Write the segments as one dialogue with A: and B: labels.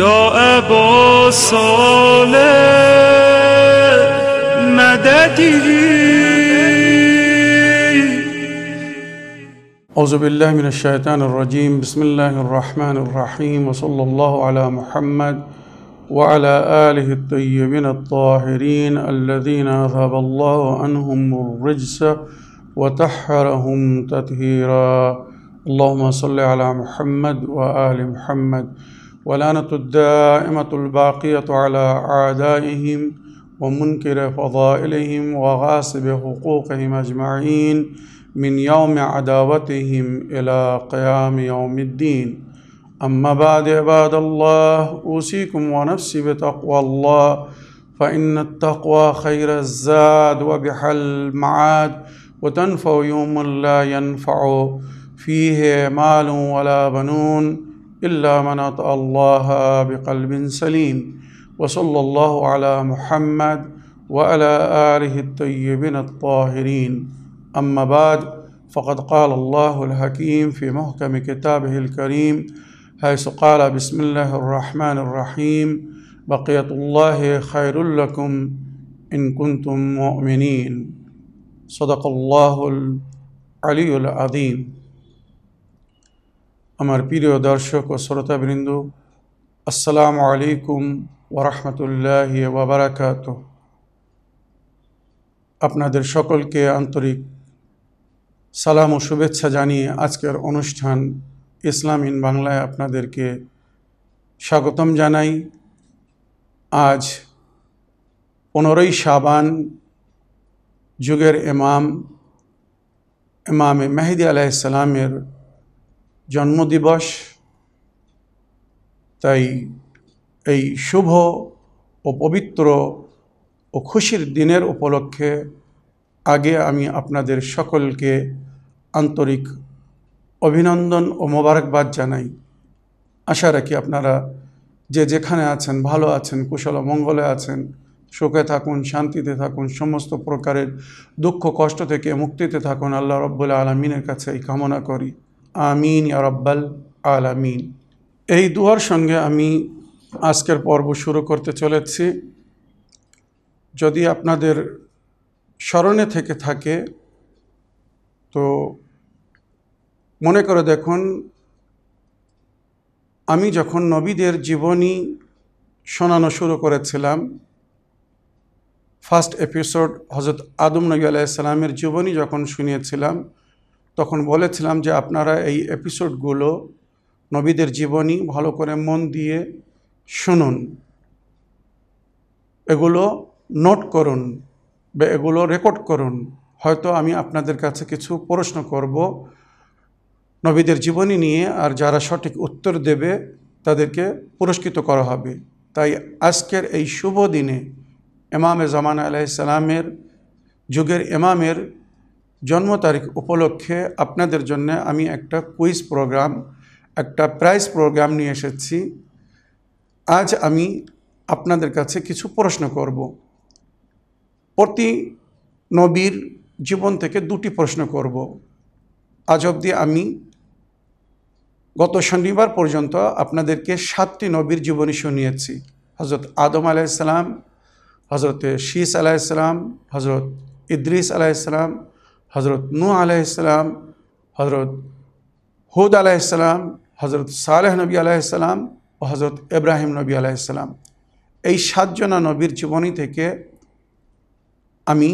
A: يا أبا صالح مددي.
B: أعوذ بالله من الشيطان الرجيم. بسم الله الرحمن الرحيم وصلى الله على محمد وعلى آله الطيبين الطاهرين الذين أذهب الله عنهم الرجس وطهرهم تطهيرا. اللهم صل على محمد وآل محمد ولعنة الدائمة الباقية على أعدائهم ومنكر فضائلهم وغاصب حقوقهم أجمعين من يوم عداوتهم إلى قيام يوم الدين. أما بعد عباد الله أوصيكم ونفسي بتقوى الله فإن التقوى خير الزاد وبحل المعاد وتنفع يوم لا ينفع فيه مال ولا بنون. إلا من أطأ الله بقلب سليم وصلى الله على محمد وعلى آله الطيبين الطاهرين. أما بعد فقد قال الله الحكيم في محكم كتابه الكريم حيث قال بسم الله الرحمن الرحيم بقية الله خير لكم إن كنتم مؤمنين. صدق الله العلي العظيم. আমার প্রিয় দর্শক ও শ্রোতাবৃন্দ, আসসালামু আলাইকুম ওরহমতুল্লাহ ওবরাকাত আপনাদের সকলকে আন্তরিক সালাম ও শুভেচ্ছা জানিয়ে আজকের অনুষ্ঠান ইসলাম ইন বাংলায় আপনাদেরকে স্বাগতম জানাই। আজ পনেরোই সাবান যুগের এমাম, এমামে মেহেদি আলাইসালামের জন্মদিবস, তাই এই শুভ ও পবিত্র ও খুশির দিনের উপলক্ষে আগে আমি আপনাদের সকলকে আন্তরিক অভিনন্দন ও মোবারকবাদ জানাই। আশা রাখি আপনারা যে যেখানে আছেন, ভালো আছেন, কুশল মঙ্গলে আছেন, সুখে থাকুন, শান্তিতে থাকুন, সমস্ত প্রকারের দুঃখ, কষ্ট থেকে মুক্তিতে থাকুন, আল্লাহ রব্বুল আলমিনের কাছে এই কামনা করি। আমিন, ইয়া রব্বাল আলামিন। এই দুয়ার সঙ্গে আমি আজকের পর্ব শুরু করতে চলেছি। যদি আপনাদের স্মরণে থেকে থাকে, তো মনে করে দেখুন, আমি যখন নবীদের জীবনী শোনানো শুরু করেছিলাম ফার্স্ট এপিসোড হজরত আদম নবী আলাইসালামের জীবনী যখন শুনিয়েছিলাম তখন বলেছিলাম যে আপনারা এই এপিসোডগুলো নবীদের জীবনী ভালো করে মন দিয়ে শুনুন। এগুলো নোট করুন বা এগুলো রেকর্ড করুন। হয়তো আমি আপনাদের কাছে কিছু প্রশ্ন করব। নবীদের জীবনী নিয়ে আর যারা সঠিক উত্তর দেবে তাদেরকে পুরস্কৃত করা হবে। তাই আজকের এই শুভ দিনে এমামে জামান আলাইসালামের যুগের এমামের জন্ম তারিখ উপলক্ষে আপনাদের জন্য আমি একটা কুইজ প্রোগ্রাম, একটা প্রাইজ প্রোগ্রাম নিয়ে এসেছি। আজ আমি আপনাদের কাছে কিছু প্রশ্ন করব। প্রতি নবীর জীবন থেকে দুটি প্রশ্ন করব। আজ অবধি আমি গত শনিবার পর্যন্ত আপনাদেরকে সাতটি নবীর জীবনী শুনিয়েছি। হজরত আদম আলাইসালাম হজরত শীস আলাইসালাম হজরত ইদ্রিস আলাইসালাম হজরত নু আলাইসালাম হজরত হুদ আলাইসালাম হজরত সালেহ নবী আলাইসালাম ও হজরত ইব্রাহিম নবী আলাইসালাম এই সাতজনা নবীর জীবনী থেকে আমি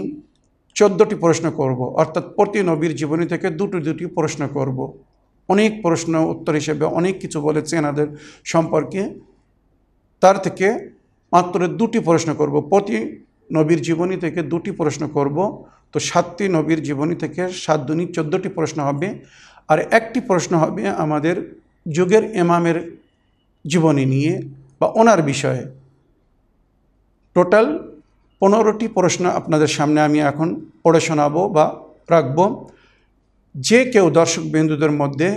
B: চোদ্দোটি প্রশ্ন করব, অর্থাৎ প্রতি নবীর জীবনী থেকে দুটি দুটি প্রশ্ন করব। অনেক প্রশ্ন উত্তর হিসেবে অনেক কিছু বলেছে এনাদের সম্পর্কে। তার থেকে মাত্র দুটি প্রশ্ন করব, প্রতি নবীর জীবনী থেকে দুটি প্রশ্ন করব। তো সাতটি নবীর জীবনী থেকে সাত দুনি চোদ্দোটি প্রশ্ন হবে। আর একটি প্রশ্ন হবে আমাদের যুগের এমামের জীবনী নিয়ে বা ওনার বিষয়ে। টোটাল পনেরোটি প্রশ্ন আপনাদের সামনে আমি এখন পড়ে শোনাবো বা রাখব। যে কেউ দর্শক বিন্দুদের মধ্যে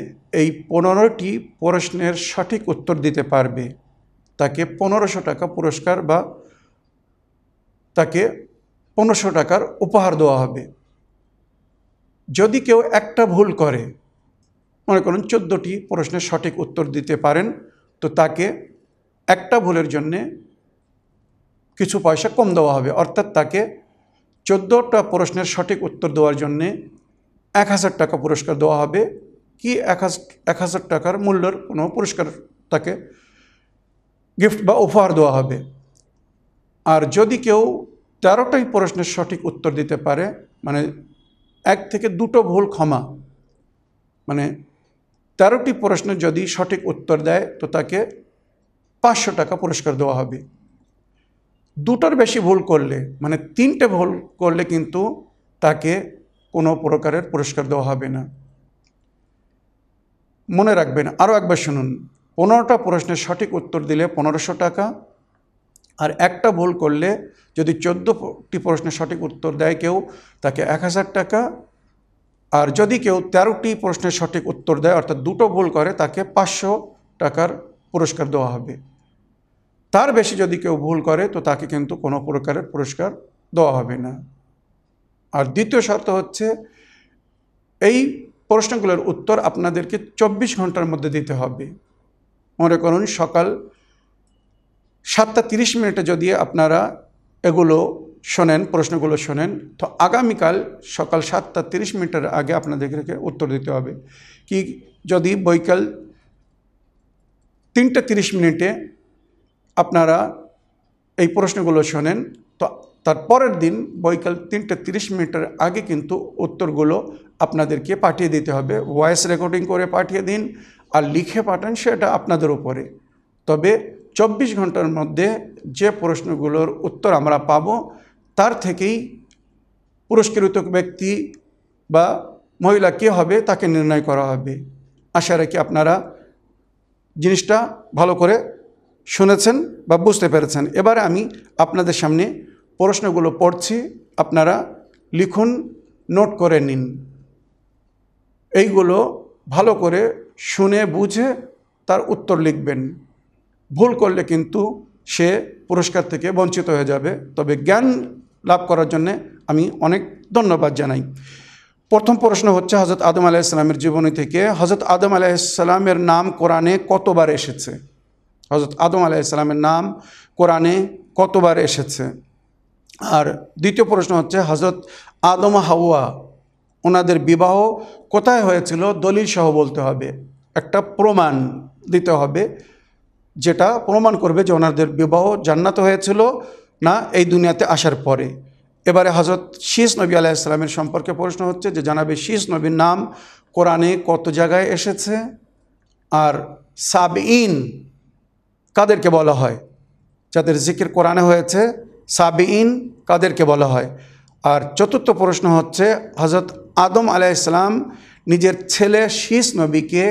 B: এই পনেরোটি প্রশ্নের সঠিক উত্তর দিতে পারবে, তাকে পনেরোশো টাকা পুরস্কার বা তাকে পনেরোশো টাকার উপহার দেওয়া হবে। যদি কেউ একটা ভুল করে, মনে করুন চোদ্দোটি প্রশ্নের সঠিক উত্তর দিতে পারেন, তো তাকে একটা ভুলের জন্যে কিছু পয়সা কম দেওয়া হবে। অর্থাৎ তাকে চোদ্দোটা প্রশ্নের সঠিক উত্তর দেওয়ার জন্যে এক হাজার টাকা পুরস্কার দেওয়া হবে। কি এক এক হাজার টাকার মূল্যের কোনো পুরস্কার তাকে গিফট বা উপহার দেওয়া হবে। আর যদি কেউ তেরোটাই প্রশ্নের সঠিক উত্তর দিতে পারে মানে এক থেকে দুটো ভুল ক্ষমা। মানে তেরোটি প্রশ্নের যদি সঠিক উত্তর দেয়, তো তাকে পাঁচশো টাকা পুরস্কার দেওয়া হবে। দুটোর বেশি ভুল করলে মানে তিনটে ভুল করলে কিন্তু তাকে কোনো প্রকারের পুরস্কার দেওয়া হবে না। মনে রাখবেন, আরও একবার শুনুন, পনেরোটা প্রশ্নের সঠিক উত্তর দিলে পনেরোশো টাকা আর একটা ভুল করলে যদি চোদ্দোটি প্রশ্নের সঠিক উত্তর দেয় কেউ, তাকে এক হাজার টাকা। আর যদি কেউ তেরোটি প্রশ্নের সঠিক উত্তর দেয়, অর্থাৎ দুটো ভুল করে, তাকে পাঁচশো টাকার পুরস্কার দেওয়া হবে। তার বেশি যদি কেউ ভুল করে, তো তাকে কিন্তু কোনো প্রকারের পুরস্কার দেওয়া হবে না। আর দ্বিতীয় শর্ত হচ্ছে, এই প্রশ্নগুলোর উত্তর আপনাদেরকে চব্বিশ ঘণ্টার মধ্যে দিতে হবে। মনে করুন সকাল সাতটা তিরিশ মিনিটে যদি আপনারা এগুলো শোনেন, প্রশ্নগুলো শোনেন, তো আগামীকাল সকাল সাতটা তিরিশ মিনিটের আগে আপনাদেরকে উত্তর দিতে হবে কি যদি বৈকাল তিনটে তিরিশ মিনিটে আপনারা এই প্রশ্নগুলো শোনেন, তো তার পরের দিন বৈকাল তিনটে তিরিশ মিনিটের আগে কিন্তু উত্তরগুলো আপনাদেরকে পাঠিয়ে দিতে হবে। ভয়েস রেকর্ডিং করে পাঠিয়ে দিন আর লিখে পাঠান সেটা আপনাদের উপরে। তবে চব্বিশ ঘণ্টার মধ্যে যে প্রশ্নগুলোর উত্তর আমরা পাব, তার থেকেই পুরস্কৃত ব্যক্তি বা মহিলা কে হবে তাকে নির্ণয় করা হবে। আশা রাখি আপনারা জিনিসটা ভালো করে শুনেছেন বা বুঝতে পেরেছেন। এবারে আমি আপনাদের সামনে প্রশ্নগুলো পড়ছি, আপনারা লিখুন, নোট করে নিন। এইগুলো ভালো করে শুনে বুঝে তার উত্তর লিখবেন। ভুল করলে কিন্তু সে পুরস্কার থেকে বঞ্চিত হয়ে যাবে। তবে জ্ঞান লাভ করার জন্যে আমি অনেক ধন্যবাদ জানাই। প্রথম প্রশ্ন হচ্ছে হজরত আদম আলাইসালামের জীবনী থেকে হজরত আদম আলাইসালামের নাম কোরআনে কতবার এসেছে? হজরত আদম আলাইসালামের নাম কোরআনে কতবার এসেছে? আর দ্বিতীয় প্রশ্ন হচ্ছে হজরত আদম হাওয়া, ওনাদের বিবাহ কোথায় হয়েছিল? দলিল সহ বলতে হবে। একটা প্রমাণ দিতে হবে। যেটা প্রমাণ করবে যে ওনাদের বিবাহ জান্নাত হয়েছিল না এই দুনিয়াতে আসার পরে। এবারে হজরত শীষ নবী আলাইসালামের সম্পর্কে প্রশ্ন হচ্ছে যে জানাবে শীষ নবীর নাম কোরআনে কত জায়গায় এসেছে? আর সাবইন কাদেরকে বলা হয়? যাদের জিকির কোরআনে হয়েছে সাবিইন কাদেরকে বলা হয়? আর চতুর্থ প্রশ্ন হচ্ছে হজরত আদম আলাইসালাম নিজের ছেলে শীষ নবীকে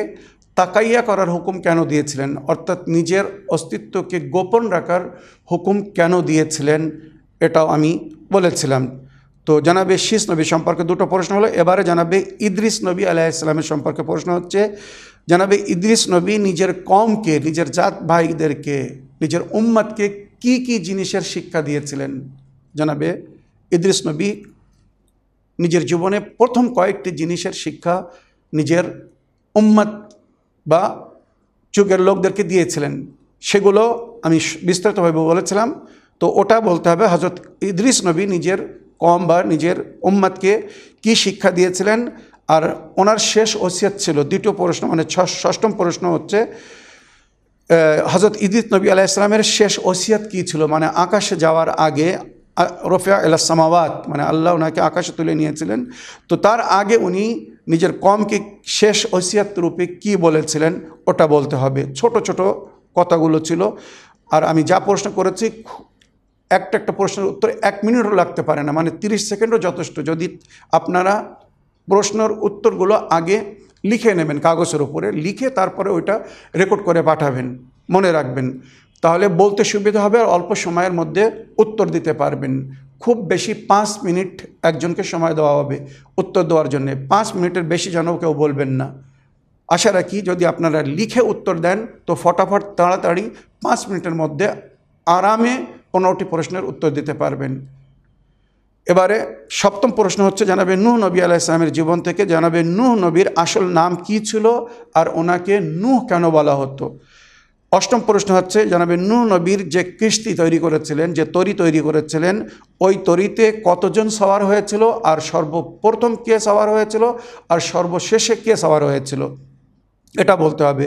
B: তাকাইয়া করার হুকুম কেন দিয়েছিলেন? অর্থাৎ নিজের অস্তিত্বকে গোপন রাখার হুকুম কেন দিয়েছিলেন? এটাও আমি বলেছিলাম। তো জানাবে শীষ নবী সম্পর্কে দুটো প্রশ্ন হলো, এবারে জানাবে ইদ্রিস নবী আলাইসালামের সম্পর্কে প্রশ্ন হচ্ছে, জানাবে ইদ্রিস নবী নিজের কমকে নিজের জাত ভাইদেরকে, নিজের উম্মাদকে কি কি জিনিসের শিক্ষা দিয়েছিলেন? জানাবে ইদ্রিস নবী নিজের জীবনে প্রথম কয়েকটি জিনিসের শিক্ষা নিজের উম্মাদ বা যুগের লোকদেরকে দিয়েছিলেন। সেগুলো আমি বিস্তারিতভাবে বলেছিলাম। তো ওটা বলতে হবে হজরত ইদ্রিস নবী নিজের কম বা নিজের উম্মাদকে কি শিক্ষা দিয়েছিলেন। আর ওনার শেষ ওসিয়ত ছিল, দ্বিতীয় প্রশ্ন মানে ষষ্ঠম প্রশ্ন হচ্ছে হজরত ইদিত নবী আলাহ ইসলামের শেষ ওসিয়ত কী ছিল? মানে আকাশে যাওয়ার আগে রফিয়া সামাওয়াত মানে আল্লাহ ওনাকে আকাশে তুলে নিয়েছিলেন। তো তার আগে উনি নিজের কমকে শেষ ওসিয়াত রূপে কি বলেছিলেন ওটা বলতে হবে। ছোট ছোট কথাগুলো ছিল। আর আমি যা প্রশ্ন করেছি একটা একটা প্রশ্নের উত্তর এক মিনিটও লাগতে পারে না মানে তিরিশ সেকেন্ডও যথেষ্ট। যদি আপনারা প্রশ্নের উত্তরগুলো আগে লিখে নেবেন কাগজের উপরে, লিখে তারপরে ওইটা রেকর্ড করে পাঠাবেন, মনে রাখবেন। তাহলে বলতে সুবিধা হবে আর অল্প সময়ের মধ্যে উত্তর দিতে পারবেন। খুব বেশি পাঁচ মিনিট একজনকে সময় দেওয়া হবে, উত্তর দেওয়ার জন্যে। পাঁচ মিনিটের বেশি যেন কেউ বলবেন না। আশা রাখি যদি আপনারা লিখে উত্তর দেন, তো ফটাফট তাড়াতাড়ি পাঁচ মিনিটের মধ্যে আরামে পনেরোটি প্রশ্নের উত্তর দিতে পারবেন। এবারে সপ্তম প্রশ্ন হচ্ছে, জানাবে নুহ নবী আলাহ ইসলামের জীবন থেকে, জানাবে নুহ নবীর আসল নাম কি ছিল আর ওনাকে নুহ কেন বলা হতো? অষ্টম প্রশ্ন হচ্ছে, জানাবে নূ নবীর যে কিস্তি তৈরি করেছিলেন, যে তরি তৈরি করেছিলেন, ওই তরিতে কতজন সওয়ার হয়েছিল, আর সর্বপ্রথম কে সওয়ার হয়েছিল, আর সর্বশেষে কে সওয়ার হয়েছিল? এটা বলতে হবে।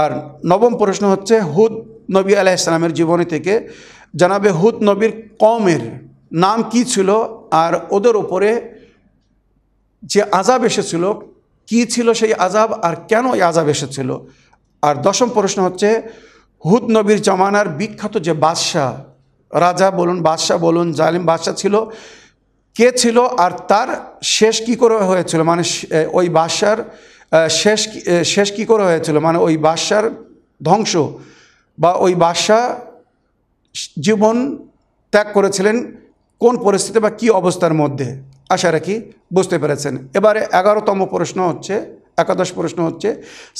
B: আর নবম প্রশ্ন হচ্ছে, হুদ নবী আলাইসালামের জীবনী থেকে, জানাবে হুদ নবীর কমের নাম কি ছিল, আর ওদের ওপরে যে আজাব এসেছিল, কি ছিল সেই আজাব আর কেন এই আজাব এসেছিল? আর দশম প্রশ্ন হচ্ছে, হুদ নবীর জমানার বিখ্যাত যে বাদশাহ, রাজা বলুন, বাদশাহ বলুন, জালিম বাদশাহ ছিল, কে ছিল আর তার শেষ কি করে হয়েছিল? মানে ওই বাদশার শেষ শেষ কী করে হয়েছিল? মানে ওই বাদশার ধ্বংস বা ওই বাদশাহ জীবন ত্যাগ করেছিলেন কোন পরিস্থিতি বা কী অবস্থার মধ্যে? আশা রাখি বুঝতে পেরেছেন। এবারে এগারোতম প্রশ্ন হচ্ছে একাদশ প্রশ্ন হচ্ছে,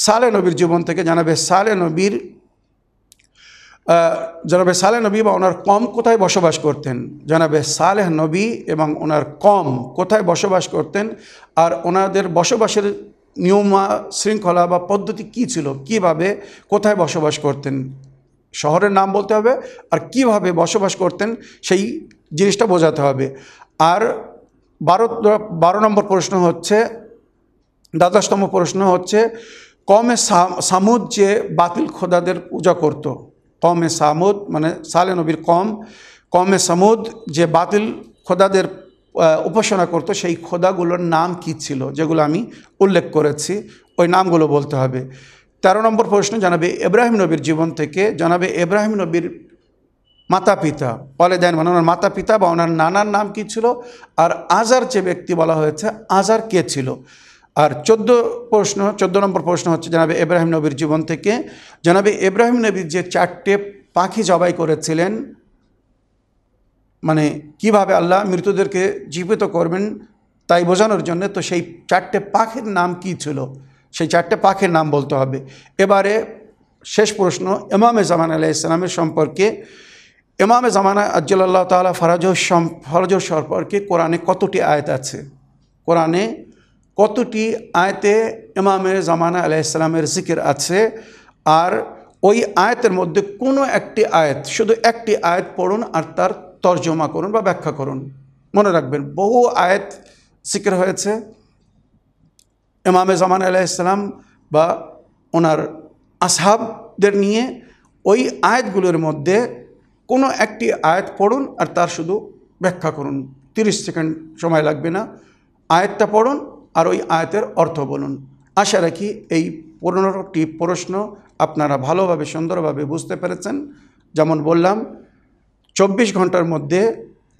B: সালে নবীর জীবন থেকে জানাবে সালে নবীর জানাবে সালে নবী বা ওনার কম কোথায় বসবাস করতেন? জানাবে সালেহ নবী এবং ওনার কম কোথায় বসবাস করতেন? আর ওনাদের বসবাসের নিয়মা শৃঙ্খলা বা পদ্ধতি কী ছিল? কীভাবে কোথায় বসবাস করতেন? শহরের নাম বলতে হবে, আর কীভাবে বসবাস করতেন সেই জিনিসটা বোঝাতে হবে। আর বারো বারো নম্বর প্রশ্ন হচ্ছে দ্বাদশতম প্রশ্ন হচ্ছে, কমে সামুদ যে বাতিল খোদাদের পূজা করত, কমে সামুদ মানে সালে নবীর কম, কমে সামুদ যে বাতিল খোদাদের উপাসনা করত, সেই খোদাগুলোর নাম কি ছিল, যেগুলো আমি উল্লেখ করেছি, ওই নামগুলো বলতে হবে। তেরো নম্বর প্রশ্ন, জানাবে ইব্রাহিম নবীর জীবন থেকে, জানাবে ইব্রাহিম নবীর মাতা পিতা বলে দেন মানে ওনার মাতা পিতা বা ওনার নানার নাম কি ছিল? আর আজার যে ব্যক্তি বলা হয়েছে, আজার কে ছিল? আর চোদ্দ প্রশ্ন, চোদ্দ নম্বর প্রশ্ন হচ্ছে জানাবে ইব্রাহিম নবীর জীবন থেকে। জানাবে ইব্রাহিম নবীর যে চারটে পাখি জবাই করেছিলেন মানে কীভাবে আল্লাহ মৃতদেরকে জীবিত করবেন তাই বোঝানোর জন্য, তো সেই চারটে পাখির নাম কি ছিল? সেই চারটে পাখির নাম বলতে হবে। এবারে শেষ প্রশ্ন, ইমামে জামান আলাহ ইসলামের সম্পর্কে। ইমামে জামানা আজ্জাল্লাহ তালা ফরাজ ফরজ সম্পর্কে কোরআনে কতটি আয়াত আছে? কোরআনে কতটি আয়তে ইমামে জামানা আলাহ ইসলামের জিকির আছে? আর ওই আয়াতের মধ্যে কোনো একটি আয়াত, শুধু একটি আয়াত পড়ুন আর তার তর্জমা করুন বা ব্যাখ্যা করুন। মনে রাখবেন, বহু আয়াত জিকির হয়েছে ইমামে জামান আলাইসালাম বা ওনার আসহাবদের নিয়ে। ওই আয়াতগুলোর মধ্যে কোনো একটি আয়াত পড়ুন আর তার শুধু ব্যাখ্যা করুন। তিরিশ সেকেন্ড সময় লাগবে না। আয়াতটা পড়ুন আর ওই আয়াতের অর্থ বলুন। আশা রাখি এই পনেরোটি প্রশ্ন আপনারা ভালোভাবে, সুন্দরভাবে বুঝতে পেরেছেন। যেমন বললাম, চব্বিশ ঘণ্টার মধ্যে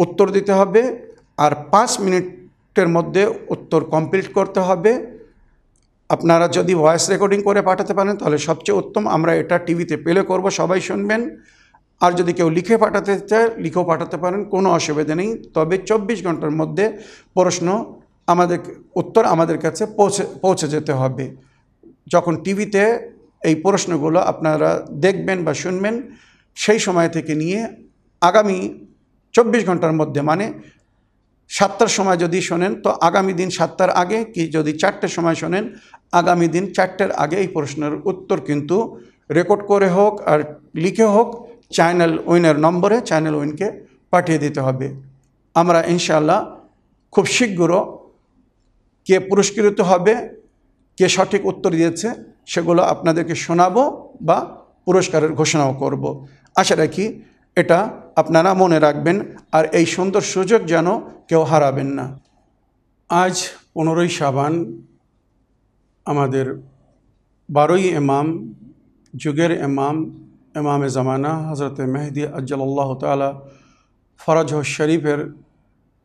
B: উত্তর দিতে হবে আর পাঁচ মিনিটের মধ্যে উত্তর কমপ্লিট করতে হবে। আপনারা যদি ভয়েস রেকর্ডিং করে পাঠাতে পারেন, তাহলে সবচেয়ে উত্তম। আমরা এটা টিভিতে পেলে করব, সবাই শুনবেন। আর যদি কেউ লিখে পাঠাতে চায়, লিখেও পাঠাতে পারেন, কোনো অসুবিধা নেই। তবে চব্বিশ ঘণ্টার মধ্যে প্রশ্ন আমাদের, উত্তর আমাদের কাছে পৌঁছে পৌঁছে যেতে হবে। যখন টিভিতে এই প্রশ্নগুলো আপনারা দেখবেন বা শুনবেন, সেই সময় থেকে নিয়ে আগামী চব্বিশ ঘণ্টার মধ্যে মানে সাতটার সময় যদি শোনেন, তো আগামী দিন সাতটার আগে কি যদি চারটের সময় শোনেন, আগামী দিন চারটের আগে এই প্রশ্নের উত্তর কিন্তু রেকর্ড করে হোক আর লিখে হোক, চ্যানেল উইনের নম্বরে চ্যানেল উইনকে পাঠিয়ে দিতে হবে। আমরা ইনশাল্লাহ খুব শীঘ্র কে পুরস্কৃত হবে, কে সঠিক উত্তর দিয়েছে, সেগুলো আপনাদেরকে শোনাবো বা পুরস্কারের ঘোষণাও করব। আশা রাখি এটা আপনারা মনে রাখবেন আর এই সুন্দর সুযোগ যেন কেউ হারাবেন না আজ পনেরোই সাবান আমাদের বারোই এমাম যুগের এমাম এমামে জামানা হজরত মেহদি আজ্জাল্লাহ তালা ফরাজ শরীফের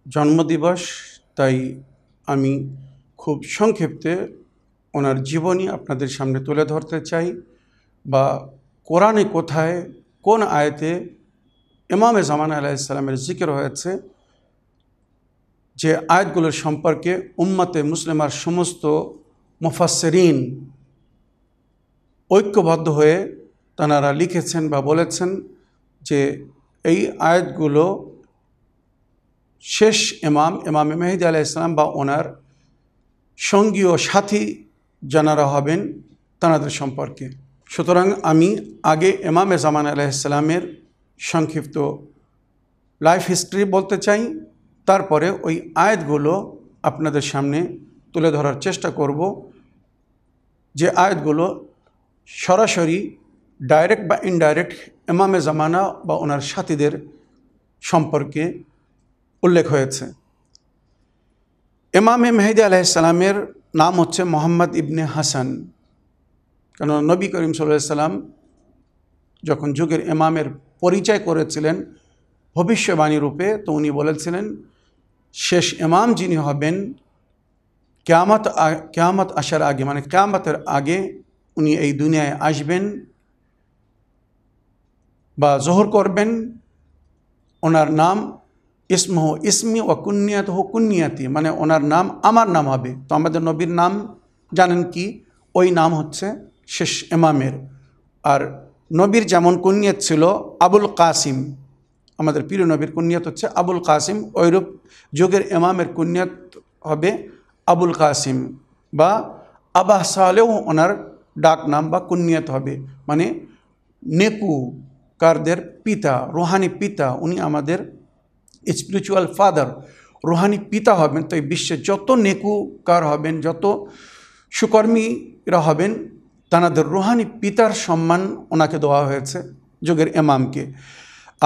B: জন্মদিবস, তাই আমি খুব সংক্ষিপ্তে ওনার জীবনী আপনাদের সামনে তুলে ধরতে চাই বা কোরআনে কোথায়, কোন আয়তে ইমামে জামান আলাইসালামের জিকির হয়েছে, যে আয়াতগুলোর সম্পর্কে উম্মতে মুসলিমার সমস্ত মুফাসসিরিন ঐক্যবদ্ধ হয়ে তাঁরা লিখেছেন বা বলেছেন যে এই আয়াতগুলো শেষ ইমাম ইমাম মেহেদি আলাহ ইসলাম বা ওনার সঙ্গী ও সাথী যারা হবেন তাঁদের সম্পর্কে। সুতরাং আমি আগে এমামে জামান আলাইসালামের সংক্ষিপ্ত লাইফ হিস্ট্রি বলতে চাই, তারপরে ওই আয়াতগুলো আপনাদের সামনে তুলে ধরার চেষ্টা করব। যে আয়াতগুলো সরাসরি ডাইরেক্ট বা ইনডাইরেক্ট এমামে জামানা বা ওনার সাথীদের সম্পর্কে উল্লেখ হয়েছে। এমামে মেহেদি আলাইসালামের নাম হচ্ছে মোহাম্মদ ইবনে হাসান। কেন নবী করিম সাল্লাম যখন যুগের এমামের পরিচয় করেছিলেন, ভবিষ্যবাণী রূপে তো উনি বলেছিলেন, শেষ এমাম যিনি হবেন, কেয়ামত কেয়ামত আসার আগে মানে কেয়ামতের আগে উনি এই দুনিয়ায় আসবেন বা জোহর করবেন। ওনার নাম ইসমহ ইসমি ও কুনিয়াত হো কুনিয়াতি মানে ওনার নাম আমার নাম হবে। তো আমাদের নবীর নাম জানেন কি? ওই নাম হচ্ছে শেষ এমামের আর নবীর যেমন কুনিয়ত ছিল আবুল কাসিম, আমাদের প্রিয় নবীর কুনিয়ত হচ্ছে আবুল কাসিম ওইরূপ যুগের এমামের কুনিয়ত হবে আবুল কাসিম বা আবাহ সালেও ওনার ডাক নাম বা কুনিয়ত হবে। মানে নেকু কারদের পিতা, রোহানি পিতা, উনি আমাদের স্পিরিচুয়াল ফাদার রোহানি পিতা হবেন তো এই বিশ্বে যত নেকুকার হবেন, যত সুকর্মীরা হবেন, তানাদের রোহানি পিতার সম্মান ওনাকে দেওয়া হয়েছে যুগের এমামকে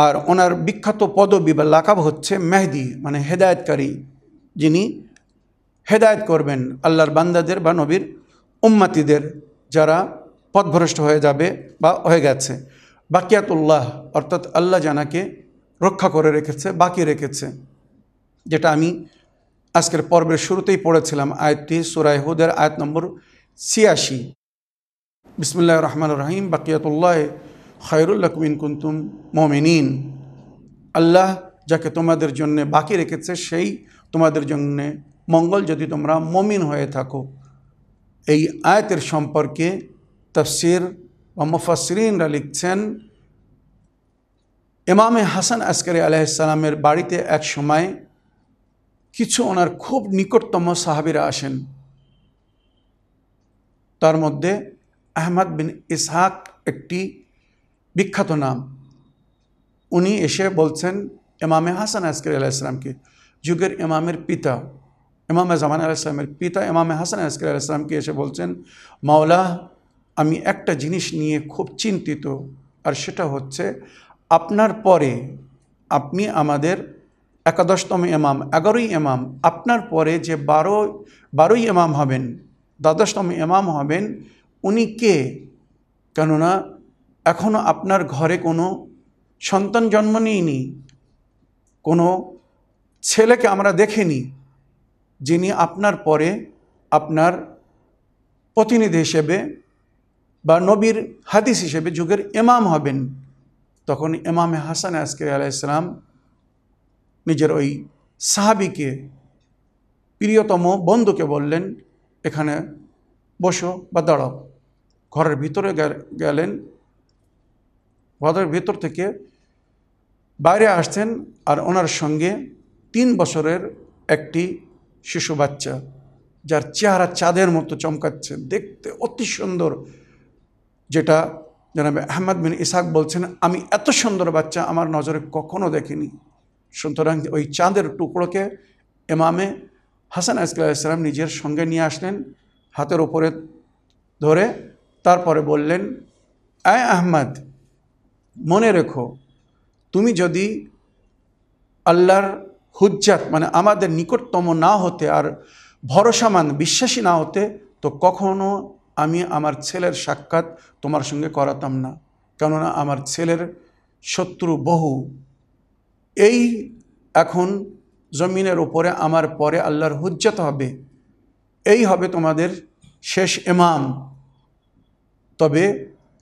B: আর ওনার বিখ্যাত পদবি বা লাকাব হচ্ছে মেহদি মানে হেদায়তকারী, যিনি হেদায়ত করবেন আল্লাহর বান্দাদের বা নবীর উম্মাতিদের, যারা পথভ্রষ্ট হয়ে যাবে বা হয়ে গেছে। বাকিয়াতুল্লাহ, অর্থাৎ আল্লাহ জানাকে রক্ষা করে রেখেছে, বাকি রেখেছে, যেটা আমি আজকের পর্বের শুরুতেই পড়েছিলাম, আয়াতটি সুরাই হুদের আয়াত নম্বর ছিয়াশি। বিসমুল্লাহ রহমান রহিম, বাকিয়াতুল্লাহ খয়রুল্লাহ কুমিন কুন্তুম মমিনিন। আল্লাহ যাকে তোমাদের জন্য বাকি রেখেছে, সেই তোমাদের জন্য মঙ্গল যদি তোমরা মমিন হয়ে থাকো। এই আয়াতের সম্পর্কে তফসির বা মুফাসরিনরা লিখছেন ইমামে হাসান আসকারি আলাইসালামের বাড়িতে এক সময় কিছু ওনার খুব নিকটতম সাহাবিরা আসেন। তার মধ্যে আহমদ বিন ইসহাক একটি বিখ্যাত নাম। উনি এসে বলছেন এমামে হাসান আসকারি আলাইসালামকে যুগের এমামের পিতা, ইমামে জামান আলাইসলামের পিতা এমামে হাসান আসকারি আলাইসলামকে এসে বলছেন, মাওলা, আমি একটা জিনিস নিয়ে খুব চিন্তিত, আর সেটা হচ্ছে আপনার পরে আপনি আমাদের একাদশতম এমাম এগারোই এমাম আপনার পরে যে বারো, বারোই এমাম হবেন, দ্বাদশতম এমাম হবেন, উনি কে? কেননা এখনও আপনার ঘরে কোনো সন্তান জন্ম নিইনি কোনো ছেলেকে আমরা দেখিনি, যিনি আপনার পরে আপনার প্রতিনিধি হিসেবে বা নবীর হাদিস হিসেবে যুগের এমাম হবেন। তখন ইমামে হাসান আজকের আলাইসালাম নিজের ওই সাহাবিকে, প্রিয়তম বন্ধুকে বললেন, এখানে বসো বা দাঁড়াও। ঘরের ভিতরে গেলেন। ঘরের ভিতর থেকে বাইরে আসছেন আর ওনার সঙ্গে তিন বছরের একটি শিশু বাচ্চা, যার চেহারা চাঁদের মতো চমকাচ্ছে, দেখতে অতি সুন্দর, যেটা জানাবে আহমদ বিন ইসাক বলছেন, আমি এত সুন্দর বাচ্চা আমার নজরে কখনো দেখিনি। সুতরাং ওই চাঁদের টুকরোকে এমামে হাসান আজকালাম নিজের সঙ্গে নিয়ে আসলেন, হাতের ওপরে ধরে তারপরে বললেন, আয় আহমদ, মনে রেখো, তুমি যদি আল্লাহর হুজ্জাত মানে আমাদের নিকটতম না হতে আর ভরসামান বিশ্বাসী না হতে, তো কখনো আমি আমার ছেলের সাক্ষাৎ তোমার সঙ্গে করাতাম না। কেননা আমার ছেলের শত্রু বহু। এই এখন জমিনের ওপরে আমার পরে আল্লাহর হুজ্জত হবে। এই হবে তোমাদের শেষ এমাম তবে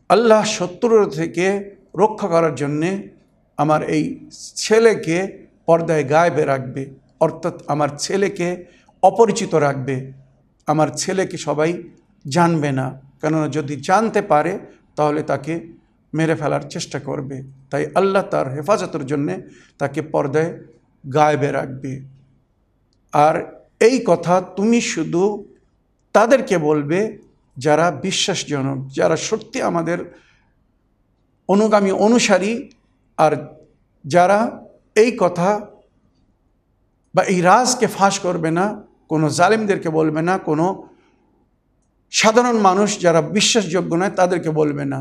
B: আল্লাহ শত্রুর থেকে রক্ষা করার জন্যে আমার এই ছেলেকে পর্দায় গায়েবে রাখবে। অর্থাৎ আমার ছেলেকে অপরিচিত রাখবে। আমার ছেলেকে সবাই জানবে না। কেননা যদি জানতে পারে, তাহলে তাকে মেরে ফেলার চেষ্টা করবে। তাই আল্লাহ তার হেফাজতের জন্যে তাকে পর্দায় গায়েবে রাখবে। আর এই কথা তুমি শুধু তাদেরকে বলবে যারা বিশ্বাসজনক, যারা সত্যি আমাদের অনুগামী অনুসারী, আর যারা এই কথা বা এই রাজকে ফাঁস করবে না, কোনো জালিমদেরকে বলবে না, কোনো সাধারণ মানুষ যারা বিশ্বাসযোগ্য নয়, তাদেরকে বলবে না।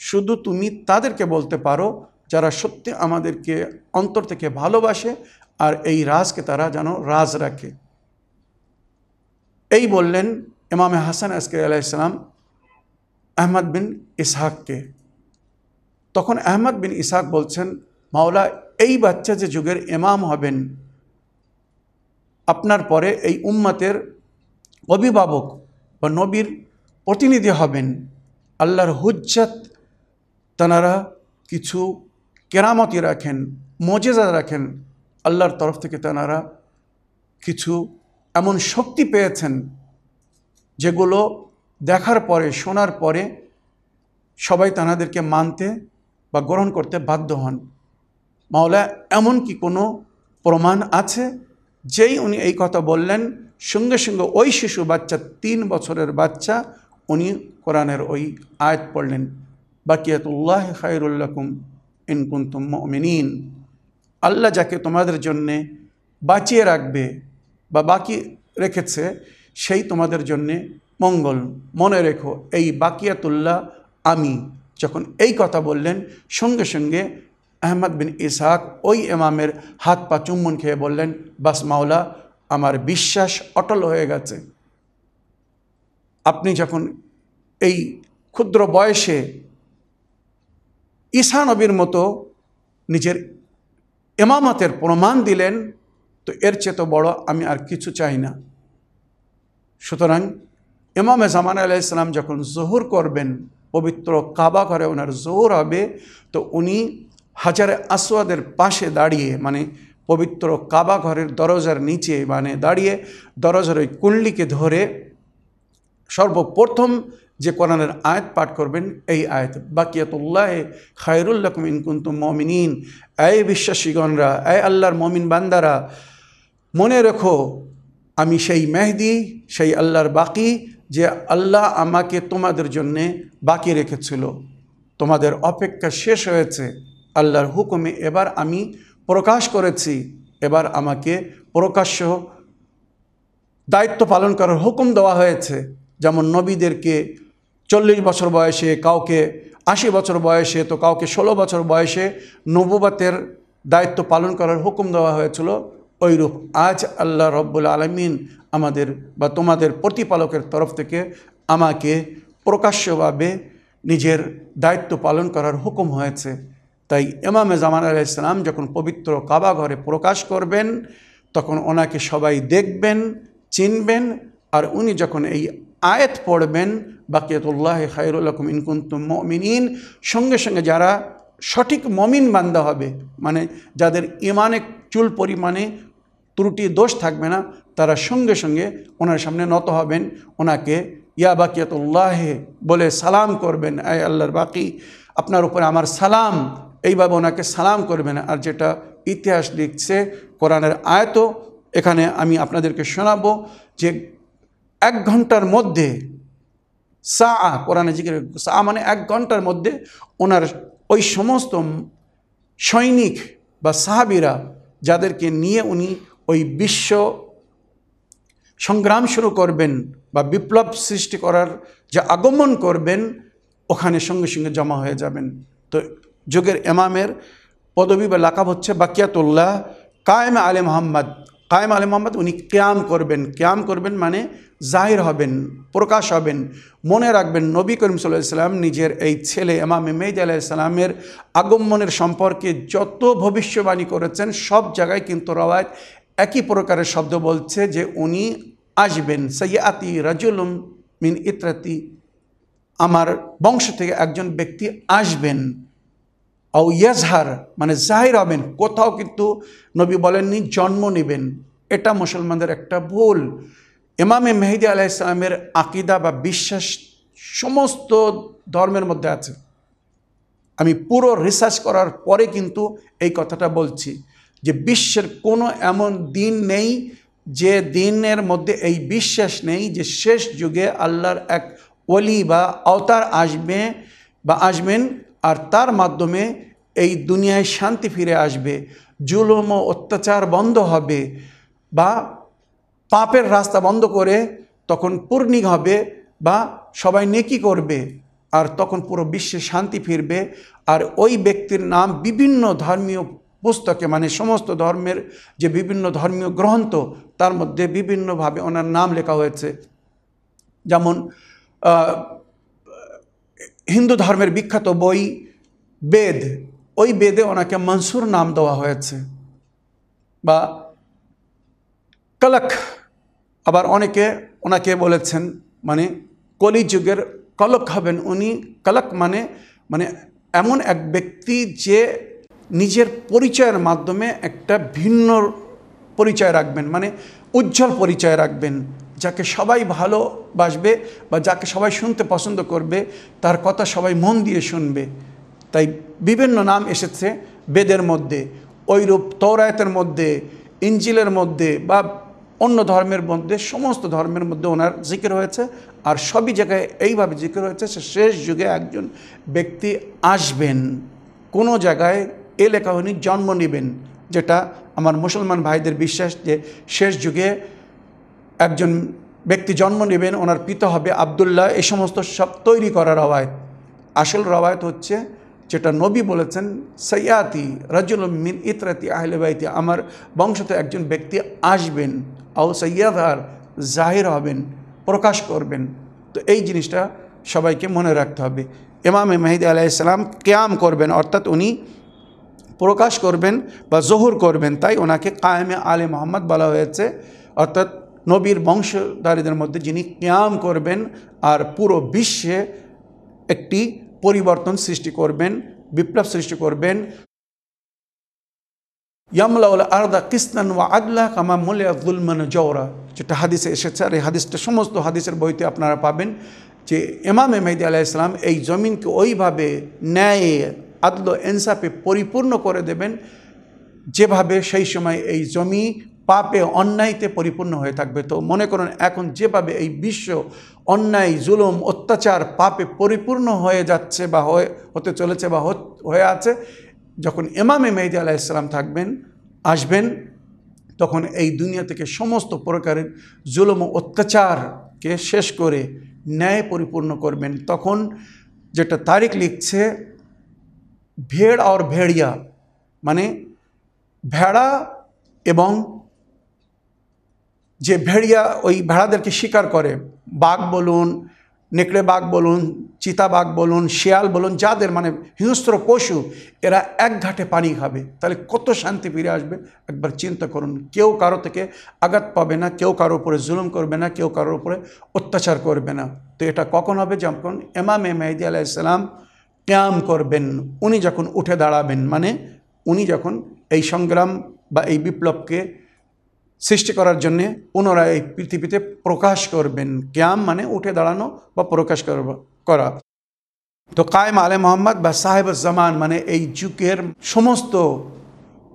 B: শুধু তুমি তাদেরকে বলতে পারো, যারা সত্যি আমাদেরকে অন্তর থেকে ভালোবাসে আর এই রাজকে তারা যেন রাজ রাখে। এই বললেন ইমামে হাসান আসকির আলাইসালাম আহমদ বিন ইসহাককে। তখন আহমদ বিন ইসহাক বলছেন, মাওলা, এই বাচ্চা যে যুগের ইমাম হবেন, আপনার পরে এই উম্মাতের অভিভাবক বা নবীর প্রতিনিধি হবেন। আল্লাহর হুজ্জাত তানারা কিছু কেরামতি রাখেন, মজেজা রাখেন। আল্লাহর তরফ থেকে তানারা কিছু এমন শক্তি পেয়েছেন, যেগুলো দেখার পরে, শোনার পরে সবাই তানাদেরকে মানতে বা গ্রহণ করতে বাধ্য হন। মাওলা, এমন কি কোনো প্রমাণ আছে? যেই উনি এই কথা বললেন সঙ্গে সঙ্গে ওই শিশু বাচ্চা, তিন বছরের বাচ্চা, উনি কোরআনের ওই আয়াত পড়লেন, বাকিয়াতুল্লাহ খায়রুল্লাকুম ইনকুন্তুম মিনীন আল্লাহ যাকে তোমাদের জন্যে বাঁচিয়ে রাখবে বা বাকি রেখেছে, সেই তোমাদের জন্যে মঙ্গল। মনে রেখো, এই বাকিয়াতুল্লাহ আমি। যখন এই কথা বললেন, সঙ্গে সঙ্গে আহমদ বিন ইসহাক ওই ইমামের হাত পা চুম্বন খেয়ে বললেন, বাস মাওলা আমার বিশ্বাস অটল হয়ে গেছে। আপনি যখন এই ক্ষুদ্র বয়সে ঈশা নবীর মতো নিজের এমামতের প্রমাণ দিলেন, তো এর চেয়ে তো বড় আমি আর কিছু চাই না। সুতরাং ইমামে জামান আলাইসালাম যখন জহুর করবেন, পবিত্র কাবা ঘরে ওনার জোহর হবে, তো উনি হাজারে আসওয়াদের পাশে দাঁড়িয়ে মানে পবিত্র কাবা ঘরের দরজার নিচে মানে দাঁড়িয়ে দরজার ওই কুণ্ডলিকে ধরে সর্বপ্রথম যে কোরআনের আয়াত পাঠ করবেন, এই আয়াত, বাকিয়াতুল্লাহ খায়রুল্লাকুম ইনকুন্তুম মমিনিন। এই বিশ্বাসীগণরা, এই আল্লাহর মমিন বান্দারা, মনে রেখো, আমি সেই মেহদি, সেই আল্লাহর বাকি, যে আল্লাহ আমাকে তোমাদের জন্যে বাকি রেখেছিল। তোমাদের অপেক্ষা শেষ হয়েছে। আল্লাহর হুকুমে এবার আমি প্রকাশ করেছি, এবার আমাকে প্রকাশ্য দায়িত্ব পালন করার হুকুম দেওয়া হয়েছে। যেমন নবীদেরকে চল্লিশ বছর বয়সে কাউকে, আশি বছর বয়সে, তো কাউকে ষোলো বছর বয়সে নবুবাতের দায়িত্ব পালন করার হুকুম দেওয়া হয়েছিল। ওইরূপ আজ আল্লাহ রব্বুল আলমিন আমাদের বা তোমাদের প্রতিপালকের তরফ থেকে আমাকে প্রকাশ্যভাবে নিজের দায়িত্ব পালন করার হুকুম হয়েছে। তাই ইমামে জামান আলাইসালাম যখন পবিত্র কাবা ঘরে প্রকাশ করবেন, তখন ওনাকে সবাই দেখবেন, চিনবেন, আর উনি যখন এই আয়াত পড়বেন, বাকিয়তুল্লাহ খায়রুল্লাকুম ইনকুন্তুম মমিনিন, সঙ্গে সঙ্গে যারা সঠিক মমিন বান্দা হবে মানে যাদের ইমানে চুল পরিমাণে ত্রুটি, দোষ থাকবে না, তারা সঙ্গে সঙ্গে ওনার সামনে নত হবেন, ওনাকে ইয়া বাকিয়াতুল্লাহে বলে সালাম করবেন, আয় আল্লাহর বাকি, আপনার উপরে আমার সালাম এইভাবে ওনাকে সালাম করবেন আর যেটা ইতিহাস লিখছে, কোরআনের আয়ত এখানে আমি আপনাদেরকে শোনাব যে এক ঘণ্টার মধ্যে সা কোরআনে জিজ্ঞেস সা মানে এক ঘণ্টার মধ্যে ওনার ওই সমস্ত সৈনিক বা সাহাবিরা যাদেরকে নিয়ে উনি ওই বিশ্ব সংগ্রাম শুরু করবেন বা বিপ্লব সৃষ্টি করার যে আগমন করবেন, ওখানে সঙ্গে সঙ্গে জমা হয়ে যাবেন। তো যুগের এমামের পদবি বা লাকাব হচ্ছে বাকিয়াতুল্লাহ। কায়েম আলে মোহাম্মদ। কায়েম আলে মোহাম্মদ উনি ক্যাম করবেন। ক্যাম করবেন মানে জাহির হবেন, প্রকাশ হবেন। মনে রাখবেন নবী করিম সাল্লাম নিজের এই ছেলে এমামে মেদ আলাইসাল্লামের আগমনের সম্পর্কে যত ভবিষ্যবাণী করেছেন, সব জায়গায় কিন্তু রওয়ায়ত একই প্রকারের শব্দ বলছে যে উনি আসবেন। সৈয়াতি রাজুলুম মিন ইত্রাতি। আমার বংশ থেকে একজন ব্যক্তি আসবেন। ও ইয়াজহার মানে জাহির হবেন, কোথাও কিন্তু নবী বলেননি জন্ম নেবেন। এটা মুসলমানদের একটা ভুল। ইমামে মেহেদি আলাহ ইসলামের আকিদা বা বিশ্বাস সমস্ত ধর্মের মধ্যে আছে। আমি পুরো রিসার্চ করার পরে কিন্তু এই কথাটা বলছি যে বিশ্বের কোনো এমন দিন নেই যে দিনের মধ্যে এই বিশ্বাস নেই যে শেষ যুগে আল্লাহর এক অলি বা অবতার আসবে বা আসবেন আর তার মাধ্যমে এই দুনিয়ায় শান্তি ফিরে আসবে, জুলুম ও অত্যাচার বন্ধ হবে বা পাপের রাস্তা বন্ধ করে তখন পূর্ণিক হবে বা সবাই নেকি করবে আর তখন পুরো বিশ্বে শান্তি ফিরবে। আর ওই ব্যক্তির নাম বিভিন্ন ধর্মীয় পুস্তকে মানে সমস্ত ধর্মের যে বিভিন্ন ধর্মীয় গ্রন্থ, তার মধ্যে বিভিন্নভাবে ওনার নাম লেখা হয়েছে। যেমন হিন্দু ধর্মের বিখ্যাত বই বেদ, ওই বেদে ওনাকে মনসুর নাম দেওয়া হয়েছে। বা কলক, আবার অনেকে ওনাকে বলেছেন মানে কলিযুগের কলক হবেন উনি। কলক মানে মানে এমন এক ব্যক্তি যে নিজের পরিচয়ের মাধ্যমে একটা ভিন্ন পরিচয় রাখবেন মানে উজ্জ্বল পরিচয় রাখবেন। যাকে সবাই ভালোবাসবে বা যাকে সবাই শুনতে পছন্দ করবে, তার কথা সবাই মন দিয়ে শুনবে। তাই বিভিন্ন নাম এসেছে বেদের মধ্যে। ওইরূপ তৌরায়তের মধ্যে ইঞ্জিলের মধ্যে বা অন্য ধর্মের মধ্যে, সমস্ত ধর্মের মধ্যে ওনার জিকির হয়েছে। আর সবই জায়গায় এইভাবে জিকির হয়েছে সে শেষ যুগে একজন ব্যক্তি আসবেন। কোনো জায়গায় এ লেখা উনি জন্ম নেবেন। যেটা আমার মুসলমান ভাইদের বিশ্বাস যে শেষ যুগে একজন ব্যক্তি জন্ম নেবেন, ওনার পিতা হবে আবদুল্লাহ। এই সমস্ত সব তৈরি করা রবায়ত আসল রবায়ত হচ্ছে যেটা নবী বলেছেন সৈয়াতি রাজুল মিন ইতরাতি আহলেবাইতি আমার বংশতে একজন ব্যক্তি আসবেন, আও সৈয়াদার জাহির হবেন, প্রকাশ করবেন। তো এই জিনিসটা সবাইকে মনে রাখতে হবে। ইমামে মেহেদি আলাইসালাম কেয়াম করবেন, অর্থাৎ উনি প্রকাশ করবেন বা জহুর করবেন। তাই ওনাকে কায়েমে আলে মোহাম্মদ বলা হয়েছে। অর্থাৎ নবীর বংশধারীদের মধ্যে যিনি ক্যাম করবেন আর পুরো বিশ্বে একটি পরিবর্তন সৃষ্টি করবেন, বিপ্লব সৃষ্টি করবেন। ইয়ামলাউল আরদা কিস্তান ওয়া আদলা কামা মুলিয়া জুলমান জৌরা যেটা হাদিসে এসেছে, আর এই হাদিসটা সমস্ত হাদিসের বইতে আপনারা পাবেন যে ইমাম মেহদি আলাহ ইসলাম এই জমিনকে ওইভাবে ন্যায়, আদল এনসাফে পরিপূর্ণ করে দেবেন। যেভাবে সেই সময় এই জমি পাপে অন্যায়তে পরিপূর্ণ হয়ে থাকবে। তো মনে করুন, এখন যেভাবে এই বিশ্ব অন্যায়, জুলুম, অত্যাচার পাপে পরিপূর্ণ হয়ে যাচ্ছে বা হতে চলেছে বা হয়ে আছে, যখন ইমামে মেহদি আলাইসালাম থাকবেন, আসবেন, তখন এই দুনিয়া থেকে সমস্ত প্রকারের জুলুম অত্যাচারকে শেষ করে ন্যায় পরিপূর্ণ করবেন। তখন যেটা তারিখ লিখছে, ভেড় আর ভেড়িয়া মানে ভেড়া এবং যে ভেড়িয়া ওই ভেড়াদেরকে শিকার করে। বাঘ বলুন, নেকড়ে বাঘ বলুন, চিতা বাঘ বলুন, শিয়াল বলুন, যাদের মানে হিংস্র পশু, এরা এক ঘাটে পানি খাবে। তাহলে কত শান্তি ফিরে আসবে? একবার চিন্তা করুন। কেউ কারও থেকে আঘাত পাবে না, কেউ কারও উপরে জুলুম করবে না, কেউ কারোর উপরে অত্যাচার করবে না। তো এটা কখন হবে? যখন এমামে মেহদি আলাইসালাম ক্যাম করবেন, উনি যখন উঠে দাঁড়াবেন মানে উনি যখন এই সংগ্রাম বা এই বিপ্লবকে সৃষ্টি করার জন্যে পুনরায় এই পৃথিবীতে প্রকাশ করবেন। ক্যাম মানে উঠে দাঁড়ানো বা প্রকাশ করা তো কায়েম আলে মোহাম্মদ বা সাহেব জামান মানে এই যুগের সমস্ত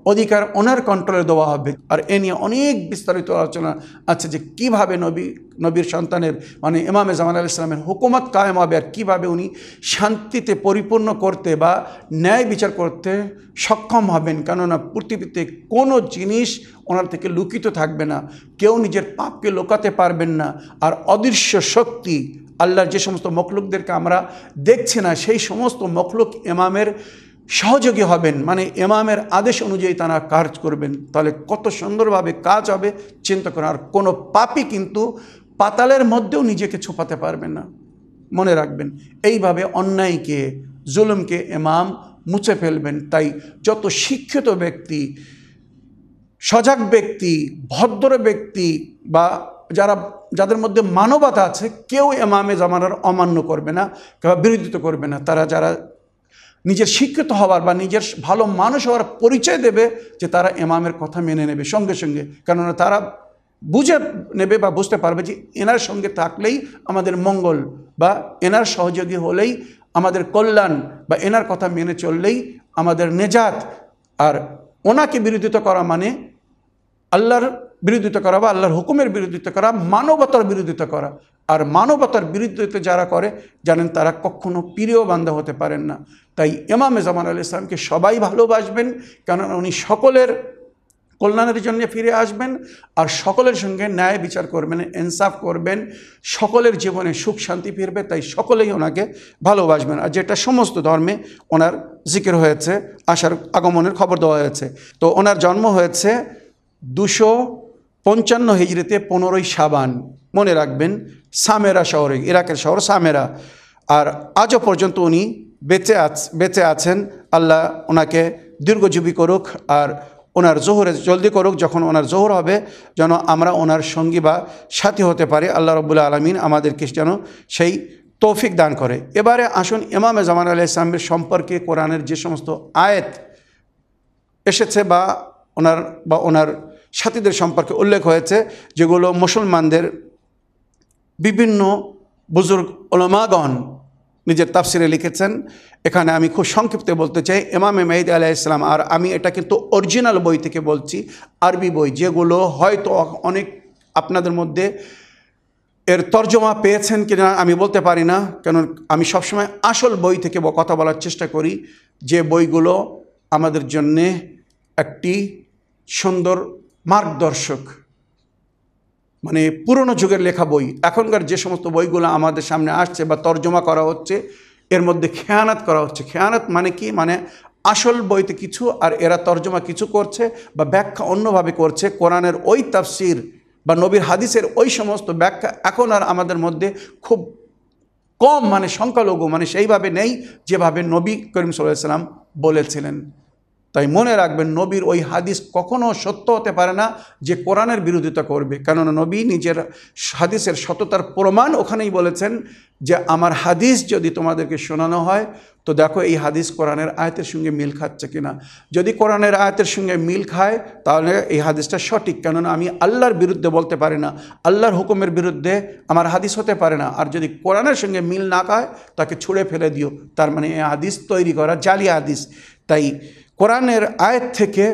B: অধিকার ওনার কন্ট্রোলে দেওয়া হবে। আর এ নিয়ে অনেক বিস্তারিত আলোচনা আছে যে কীভাবে নবী, নবীর সন্তানের মানে ইমামে জামান আল ইসলামের হুকুমত কায়েম হবে আর কীভাবে উনি শান্তিতে পরিপূর্ণ করতে বা ন্যায় বিচার করতে সক্ষম হবেন। কেননা পৃথিবীতে কোনো জিনিস ওনার থেকে লুকিত থাকবে না। কেউ নিজের পাপকে লোকাতে পারবেন না। আর অদৃশ্য শক্তি, আল্লাহর যে সমস্ত মখলুকদেরকে আমরা দেখছি না, সেই সমস্ত মখলুক ইমামের সহযোগী হবেন। মানে এমামের আদেশ অনুযায়ী তারা কাজ করবেন। তাহলে কত সুন্দরভাবে কাজ হবে, চিন্তা করেন। আর কোনো পাপই কিন্তু পাতালের মধ্যেও নিজেকে ছোপাতে পারবেন না। মনে রাখবেন, এইভাবে অন্যায়কে, জুলুমকে এমাম মুছে ফেলবেন। তাই যত শিক্ষিত ব্যক্তি, সজাগ ব্যক্তি, ভদ্র ব্যক্তি বা যারা, যাদের মধ্যে মানবতা আছে, কেউ এমামে জামানার অমান্য করবে না কিংবা বিরোধিতা করবে না। তারা যারা নিজের শিক্ষিত হওয়ার বা নিজের ভালো মানুষ হওয়ার পরিচয় দেবে যে তারা এমামের কথা মেনে নেবে সঙ্গে সঙ্গে। কেননা তারা বুঝে নেবে বা বুঝতে পারবে যে এনার সঙ্গে থাকলেই আমাদের মঙ্গল বা এনার সহযোগী হলেই আমাদের কল্যাণ বা এনার কথা মেনে চললেই আমাদের নেজাত। আর ওনাকে বিরোধিতা করা মানে আল্লাহর বিরোধিতা করা বা আল্লাহর হুকুমের বিরোধিতা করা, মানবতার বিরোধিতা করা। আর মানবতার বিরুদ্ধে যারা করে, জানেন তারা কখনো প্রিয় বান্ধা হতে পারেন না। তাই ইমামে জামান আল ইসলামকে সবাই ভালোবাসবেন, কেননা উনি সকলের কল্যাণের জন্য ফিরে আসবেন আর সকলের সঙ্গে ন্যায় বিচার করবেন, ইনসাফ করবেন, সকলের জীবনে সুখ শান্তি ফিরবে, তাই সকলেই ওনাকে ভালোবাসবেন। আর যেটা সমস্ত ধর্মে ওনার জিকির হয়েছে আসার আগমনের খবর দেওয়া হয়েছে। তো ওনার জন্ম হয়েছে দুশো পঞ্চান্ন হিজড়িতে পনেরোই সাবান মনে রাখবেন, সামেরা শহরে, ইরাকের শহর সামেরা। আর আজও পর্যন্ত উনি বেঁচে আছ, বেঁচে আছেন, আল্লাহ ওনাকে দীর্ঘজীবী করুক আর ওনার জোহরে জলদি করুক যখন ওনার জোহর হবে, যেন আমরা ওনার সঙ্গী বা সাথী হতে পারি। আল্লাহ রবুল্লা আলমিন আমাদেরকে যেন সেই তৌফিক দান করে। এবারে আসুন ইমামে জামান আলাহ ইসলামের সম্পর্কে কোরআনের যে সমস্ত আয়াত এসেছে বা ওনার বা ওনার সাথীদের সম্পর্কে উল্লেখ হয়েছে, যেগুলো মুসলমানদের বিভিন্ন বুজুর্গ ওলমাগণ নিজের তাফসিরে লিখেছেন। এখানে আমি খুব সংক্ষিপ্তে বলতে চাই এমামে মেহিদ আলাহ ইসলাম আর আমি এটা কিন্তু অরিজিনাল বই থেকে বলছি, আরবি বই, যেগুলো হয়তো অনেক আপনাদের মধ্যে এর তর্জমা পেয়েছেন কিনা আমি বলতে পারি না, কেন আমি সবসময় আসল বই থেকে কথা বলার চেষ্টা করি, যে বইগুলো আমাদের জন্যে একটি সুন্দর মার্গদর্শক। মানে পুরনো যুগের লেখা বই। এখনকার যে সমস্ত বইগুলো আমাদের সামনে আসছে বা তর্জমা করা হচ্ছে, এর মধ্যে খেয়ানাত করা হচ্ছে। খেয়ানাত মানে কি? মানে আসল বইতে কিছু আর এরা তর্জমা কিছু করছে বা ব্যাখ্যা অন্যভাবে করছে। কোরআনের ওই তাফসির বা নবীর হাদিসের ওই সমস্ত ব্যাখ্যা এখন আর আমাদের মধ্যে খুব কম মানে সংখ্যালঘু মানে সেইভাবে নেই যেভাবে নবী করিম সাল্লাহ সাল্লাম বলেছিলেন। তাই মনে রাখবেন, নবীর ওই হাদিস কখনও সত্য হতে পারে না যে কোরআনের বিরোধিতা করবে। কেননা নবী নিজের হাদিসের সততার প্রমাণ ওখানেই বলেছেন যে, আমার হাদিস যদি তোমাদেরকে শোনানো হয়, তো দেখো এই হাদিস কোরআনের আয়তের সঙ্গে মিল খাচ্ছে কিনা। যদি কোরআনের আয়তের সঙ্গে মিল খায়, তাহলে এই হাদিসটা সঠিক। কেননা আমি আল্লাহর বিরুদ্ধে বলতে পারি না। আল্লাহর হুকুমের বিরুদ্ধে আমার হাদিস হতে পারে না। আর যদি কোরআনের সঙ্গে মিল না খায়, তাকে ছুঁড়ে ফেলে দিও। তার মানে এই হাদিস তৈরি করা জালি হাদিস। তাই কোরআনের আয়াত থেকে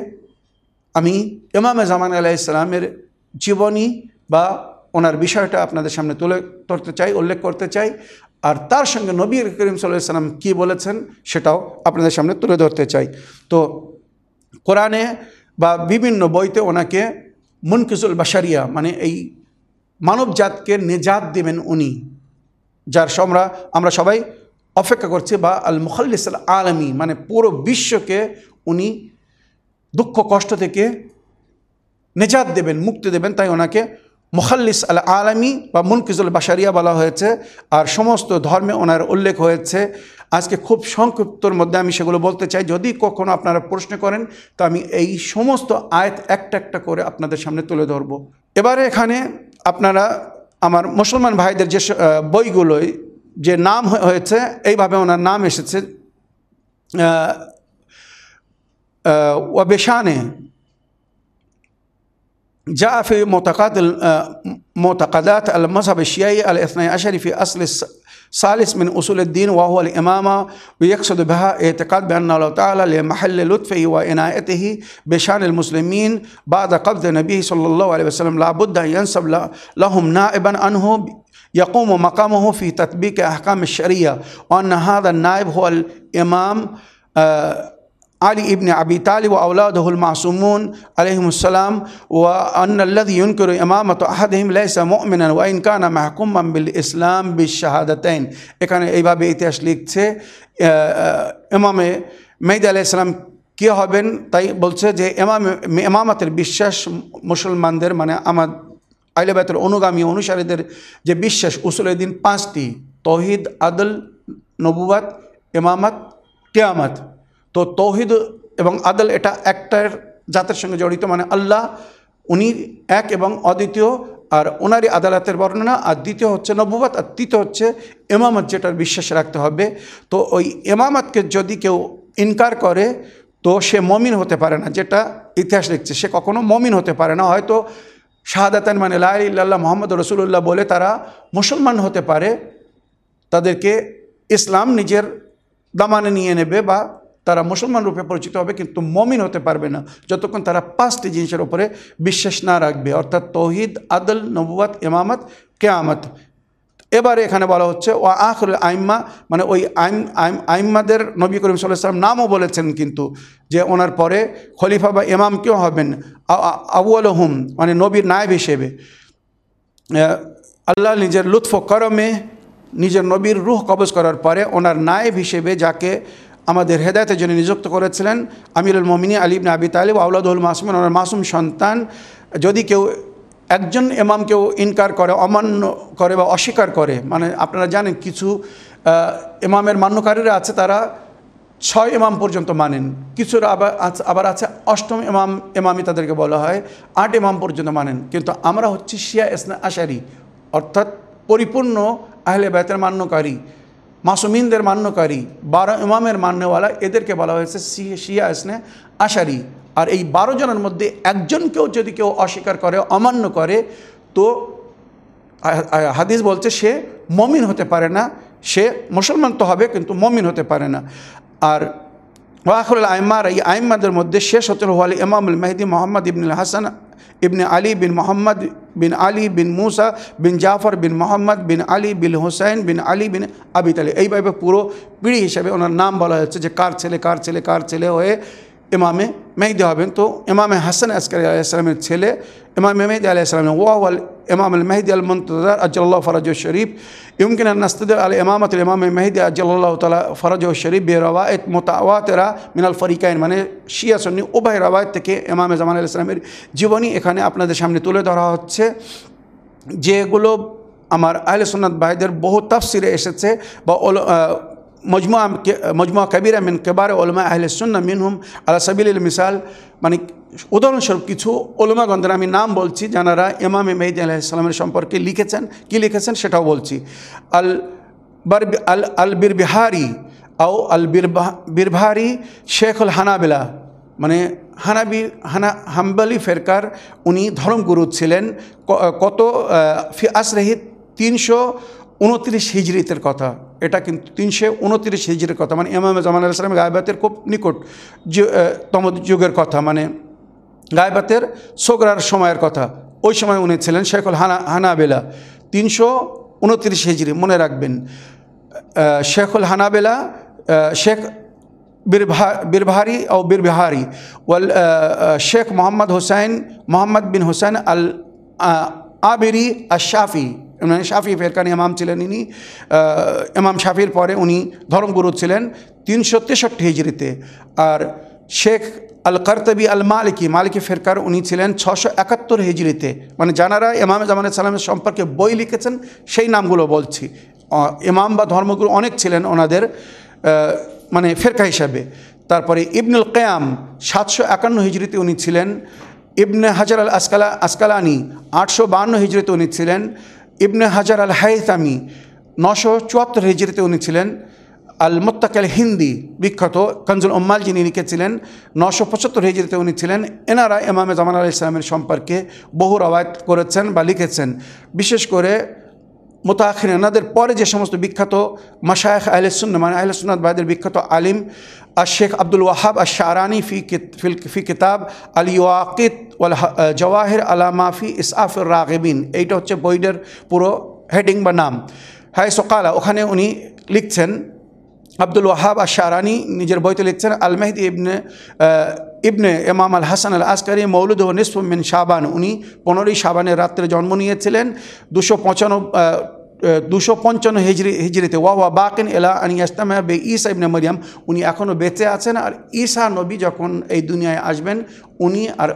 B: আমি ইমামে জামান আলাহ ইসলামের জীবনী বা ওনার বিষয়টা আপনাদের সামনে তুলে ধরতে চাই, উল্লেখ করতে চাই। আর তার সঙ্গে নবীর করিম সাল্লাহ সাল্লাম কী বলেছেন সেটাও আপনাদের সামনে তুলে ধরতে চাই। তো কোরআনে বা বিভিন্ন বইতে ওনাকে মুনকিজুল বাসারিয়া মানে এই মানবজাতকে নিজাত দেবেন উনি, যার আমরা আমরা সবাই অপেক্ষা করছি বা আল মুখাল্লিস আল আলমী মানে পুরো বিশ্বকে উনি দুঃখ, কষ্ট থেকে নেজাত দেবেন, মুক্তি দেবেন। তাই ওনাকে মুখাল্লিস আল আলমী বা মুনকিজুল বাসারিয়া বলা হয়েছে। আর সমস্ত ধর্মে ওনার উল্লেখ হয়েছে। আজকে খুব সংক্ষিপ্তর মধ্যে আমি সেগুলো বলতে চাই। যদি কখনো আপনারা প্রশ্ন করেন, তো আমি এই সমস্ত আয়াত একটা একটা করে আপনাদের সামনে তুলে ধরবো। এবারে এখানে আপনারা, আমার মুসলমান ভাইদের যে বইগুলোই যে নাম হয়েছে, এইভাবে ওনার নাম এসেছে। آه، وبشأنه. جاء في معتقد آه، معتقدات المذهب الشيعي الاثني عشري في أصل الثالث من أصول الدين وهو الإمامة ويقصد بها اعتقاد بأن الله تعالى لمحل لطفه وإنايته بشأن المسلمين بعد قبض النبي صلى الله عليه وسلم. لابد أن ينسب لهم نائبا عنه يقوم مقامه في تطبيق أحكام الشريعة وأن هذا النائب هو الإمام آه আলী ইবনে আবি তালিব আউলাদহুল মাসুমুন আলহিমসালাম ওয়া আন্নাল্লাদি ইউনকুর ইমামত আহাদহিম লাইসা মুমিনান ওয়া ইনকানা মাহকুমান বিল ইসলাম বিশ শাহাদাতাইন এখানে এইভাবে ইতিহাস লিখছে ইমামে মেহদি আলাইসালাম কে হবেন? তাই বলছে যে এমাম এমামাতের বিশ্বাস মুসলমানদের মানে আমার আইলেবাতের অনুগামী অনুসারীদের যে বিশ্বাস, উসুলের দিন পাঁচটি, তহিদ, আদল নবুয়াত এমামাত কেয়ামাত। তো তৌহিদ এবং আদল এটা একটার জাতের সঙ্গে জড়িত মানে আল্লাহ, উনি এক এবং অদ্বিতীয়, আর ওনারই আদালতের বর্ণনা, আর দ্বিতীয় হচ্ছে নবুবাত আর তৃতীয় হচ্ছে এমামত যেটার বিশ্বাস রাখতে হবে। তো ওই এমামতকে যদি কেউ ইনকার করে, তো সে মমিন হতে পারে না, যেটা ইতিহাস লিখছে। সে কখনো মমিন হতে পারে না, হয়তো শাহাদাতান মানে লাইল্লাহ মোহাম্মদ রসুল্লাহ বলে তারা মুসলমান হতে পারে, তাদেরকে ইসলাম নিজের দামানে নিয়ে নেবে বা তারা মুসলমান রূপে পরিচিত হবে, কিন্তু মমিন হতে পারবে না। যতক্ষণ তারা পাঁচটি জিনিসের উপরে বিশ্বাস না রাখবে, অর্থাৎ তৌহিদ, আদল, নবুয়াত, ইমামত, কেয়ামত। এবারে এখানে বলা হচ্ছে ও আখরুল আইম্মা মানে ওই আইম আইম, আইম্মাদের নবী করিম সাল্লাম নামও বলেছেন কিন্তু, যে ওনার পরে খলিফা বা ইমাম কেউ হবেন আবু হুম মানে নবীর নায়ব হিসেবে। আল্লাহ নিজের লুৎফ করমে, নিজের নবীর রুহ কবজ করার পরে ওনার নায়েব হিসেবে যাকে আমাদের হেদায়তের জন্য নিযুক্ত করেছিলেন আমিরুল মমিনী আলিবনে আবি তালিব আউলাদুল মাসুমিন ওনার মাসুম সন্তান। যদি কেউ একজন ইমাম কেউ ইনকার করে অমান্য করে বা অস্বীকার করে মানে আপনারা জানেন কিছু আহ, ইমামের মান্যকারীরা আছে তারা ছয় ইমাম পর্যন্ত মানেন। কিছুর আবার আবার আছে অষ্টম ইমাম ইমামই তাদেরকে বলা হয় আট ইমাম পর্যন্ত মানেন। কিন্তু আমরা হচ্ছি শিয়া ইসনা আশারি অর্থাৎ পরিপূর্ণ আহলে বেতের মান্যকারী। মাসুমিনদের মান্যকারী, বারো ইমামের মান্যওয়ালা, এদেরকে বলা হয়েছে শিয়া ইসনে আশারি। আর এই বারো জনের মধ্যে একজনকেও যদি কেউ অস্বীকার করে, অমান্য করে, তো হাদিস বলছে সে মমিন হতে পারে না, সে মুসলমান তো হবে, কিন্তু মমিন হতে পারে না। আর ওয়াখরুল আইমার, এই আইম্মাদের মধ্যে শেষ হচ্ছিল হল ইমামুল মেহদি মোহাম্মদ ইবনুল হাসান ইবনে আলী বিন মোহাম্মদ বিন আলী বিন মুসা বিন জাফর বিন মোহাম্মদ বিন আলী বিন হুসাইন বিন আলী বিন আবি তালি এইভাবে পুরো পিড়ি হিসাবে ওনার নাম বলা হচ্ছে যে কার ছেলে কার ছেলে কার ছেলে হয়ে এমামে মেহদি হবেন। তো এমামে হাসান আসকারি আলাইসালামের ছেলে। এমামে মেহদি আলাইসালাম ওয়াল এমাম আল মেহদি আল মন্তদার আজ্জাল্লাহ ফরাজ শরীফ। ইমকিন নাস্তাদ আল ইমামত ইমামে মেহদি আজ্জাল্লাহ তালা ফরাজ শরীফ বে রওয়ায়ত মোতাওয়াতেরা মিনাল ফরিকাইন। মানে শিয়া সন্নি উভয় রওয়ায়ত থেকে এমামে জামান আলাইসালামের জীবনী এখানে আপনাদের সামনে তুলে ধরা হচ্ছে। যেগুলো আমার আহলে সুন্নাত ভাইদের বহু তাফসিরে এসেছে বা মজমুয়া মজমুয়া কবিরা মিন কেবারে ওলমা আহলে সুন্না মিনহুম আলা সাবিল মিসাল মানে উদাহরণস্বরূপ কিছু ওলমাগন্ধের আমি নাম বলছি যারা ইমামে মেহদি আলাইসালামের সম্পর্কে লিখেছেন। কি লিখেছেন সেটাও বলছি। আল বার আল আল বীর বিহারি আও আল বীর বীরভারি শেখুল হানাবিলা। মানে হানাবি হানা হাম্বালি ফেরকার উনি ধর্মগুরু ছিলেন। কত আহ, ফি আসরাহি তিনশো উনত্রিশ হিজরিতের কথা। এটা কিন্তু তিনশো উনত্রিশ হিজরির কথা। মানে ইমাম জামান আলাইসলাম গায়বাতের খুব নিকট তম যুগের কথা। মানে গায়বাতের সোগরার সময়ের কথা। ওই সময় উনি ছিলেন শেখুল হানা, হানাবেলা। তিনশো উনত্রিশ হিজরি, মনে রাখবেন। শেখুল হানাবেলা শেখ বীরভা, বীরভারি ও বীরবিহারি ওয়াল শেখ মোহাম্মদ হোসেন মোহাম্মদ বিন হোসেন আল আবিরি আবেরি আর শাফি মানে শাফি ফেরকানি ইমাম ছিলেন ইনি ইমাম শাফির পরে উনি ধর্মগুরু ছিলেন তিনশো তেষট্টি হিজড়িতে। আর শেখ আল কর্তবি আল মালিকি মালিকি ফেরকার উনি ছিলেন ছশো একাত্তর হিজড়িতে। মানে যারা ইমাম জামান সালামের সম্পর্কে বই লিখেছেন, সেই নামগুলো বলছি। ইমাম বা ধর্মগুরু অনেক ছিলেন ওনাদের মানে ফেরকা হিসাবে। তারপরে ইবনুল কেয়াম, সাতশো একান্ন হিজড়িতে উনি ছিলেন। ইবনে হাজার আল আসকালা আসকালানি আটশো বাহান্ন হিজড়িতে উনি ছিলেন। ইবনে হাজার আল হায়তামি নশো চুয়াত্তর হিজড়িতে উনি ছিলেন। আল মোত্তাকাল হিন্দি বিখ্যাত কঞ্জুল উম্মাল যিনি লিখেছিলেন নশো পঁচাত্তর হিজড়িতে উনি ছিলেন। এনারা এমামে জামান আল ইসলামের সম্পর্কে বহু রবায়ত করেছেন বা লিখেছেন। বিশেষ করে মোতাখির এনাদের পরে যে সমস্ত বিখ্যাত মাশায়েখ আহলেসুন্ন মানে আহলেসুন্নাত ভাইদের বিখ্যাত আলিম আর শেখ আব্দুল ওয়াহাব আর শাহরানি ফি ফি কিতাব, আল ইউআকিত ওয়াল জওয়াহির আলা মাফি ইসআফুর রাগিবিন, এইটা হচ্ছে বইটার পুরো হেডিং বা নাম। হাই সকালা, ওখানে উনি লিখছেন, আব্দুল ওয়াহাব আর শাহরানি নিজের বইতে লিখছেন আল মেহদি ইবনে ইবনে এমাম আল হাসান আল আসকারি মৌলুদ ও নিসফ মিন শাবান। উনি পনেরোই শাবানের রাত্রে জন্ম নিয়েছিলেন, দুশো পঁচানব্বই দুশো পঞ্চান্ন হিজড়ি হিজড়িতে ওয়া বাকিন এলা আনি ইস্তামা বে ঈসা ইবনে মরিয়াম। উনি এখনও বেঁচে আছেন আর ঈসা নবী যখন এই দুনিয়ায় আসবেন, উনি আর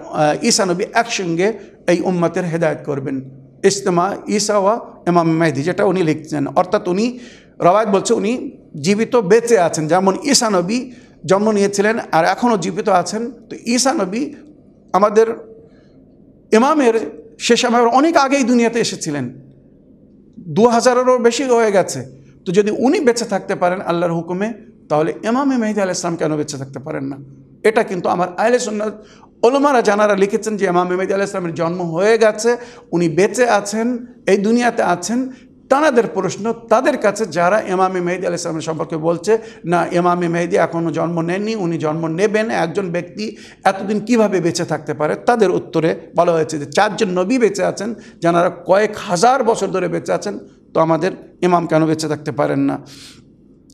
B: ঈসা নবী একসঙ্গে এই উম্মতের হেদায়ত করবেন। ইস্তেমা ঈসা ওয়া ইমাম মেহদি, যেটা উনি লিখছেন। অর্থাৎ উনি রবায়ত বলছে উনি জীবিত বেঁচে আছেন। যেমন ঈসা নবী জন্ম নিয়েছিলেন আর এখনও জীবিত আছেন। তো ঈসা নবী আমাদের ইমামের সে সময় অনেক আগেই দুনিয়াতে এসেছিলেন। দু হাজারেরও বেশি হয়ে গেছে। তো যদি উনি বেঁচে থাকতে পারেন আল্লাহর হুকুমে, তাহলে ইমামে মেহদি আল ইসলাম কেন বেঁচে থাকতে পারেন না? এটা কিন্তু আমার আহলে সুন্নাত ওলমারা জানারা লিখেছেন যে ইমাম মেহদি আল ইসলামের জন্ম হয়ে গেছে, উনি বেঁচে আছেন, এই দুনিয়াতে আছেন। তানাদের প্রশ্ন, তাদের কাছে যারা ইমামে মেহেদি আল ইসলামের সম্পর্কে বলছে, না, ইমামে মেহেদি এখনও জন্ম নেননি, উনি জন্ম নেবেন, একজন ব্যক্তি এতদিন কীভাবে বেঁচে থাকতে পারে? তাদের উত্তরে বলা হয়েছে যে, চারজন নবী বেঁচে আছেন যারা কয়েক হাজার বছর ধরে বেঁচে আছেন, তো আমাদের ইমাম কেন বেঁচে থাকতে পারেন না?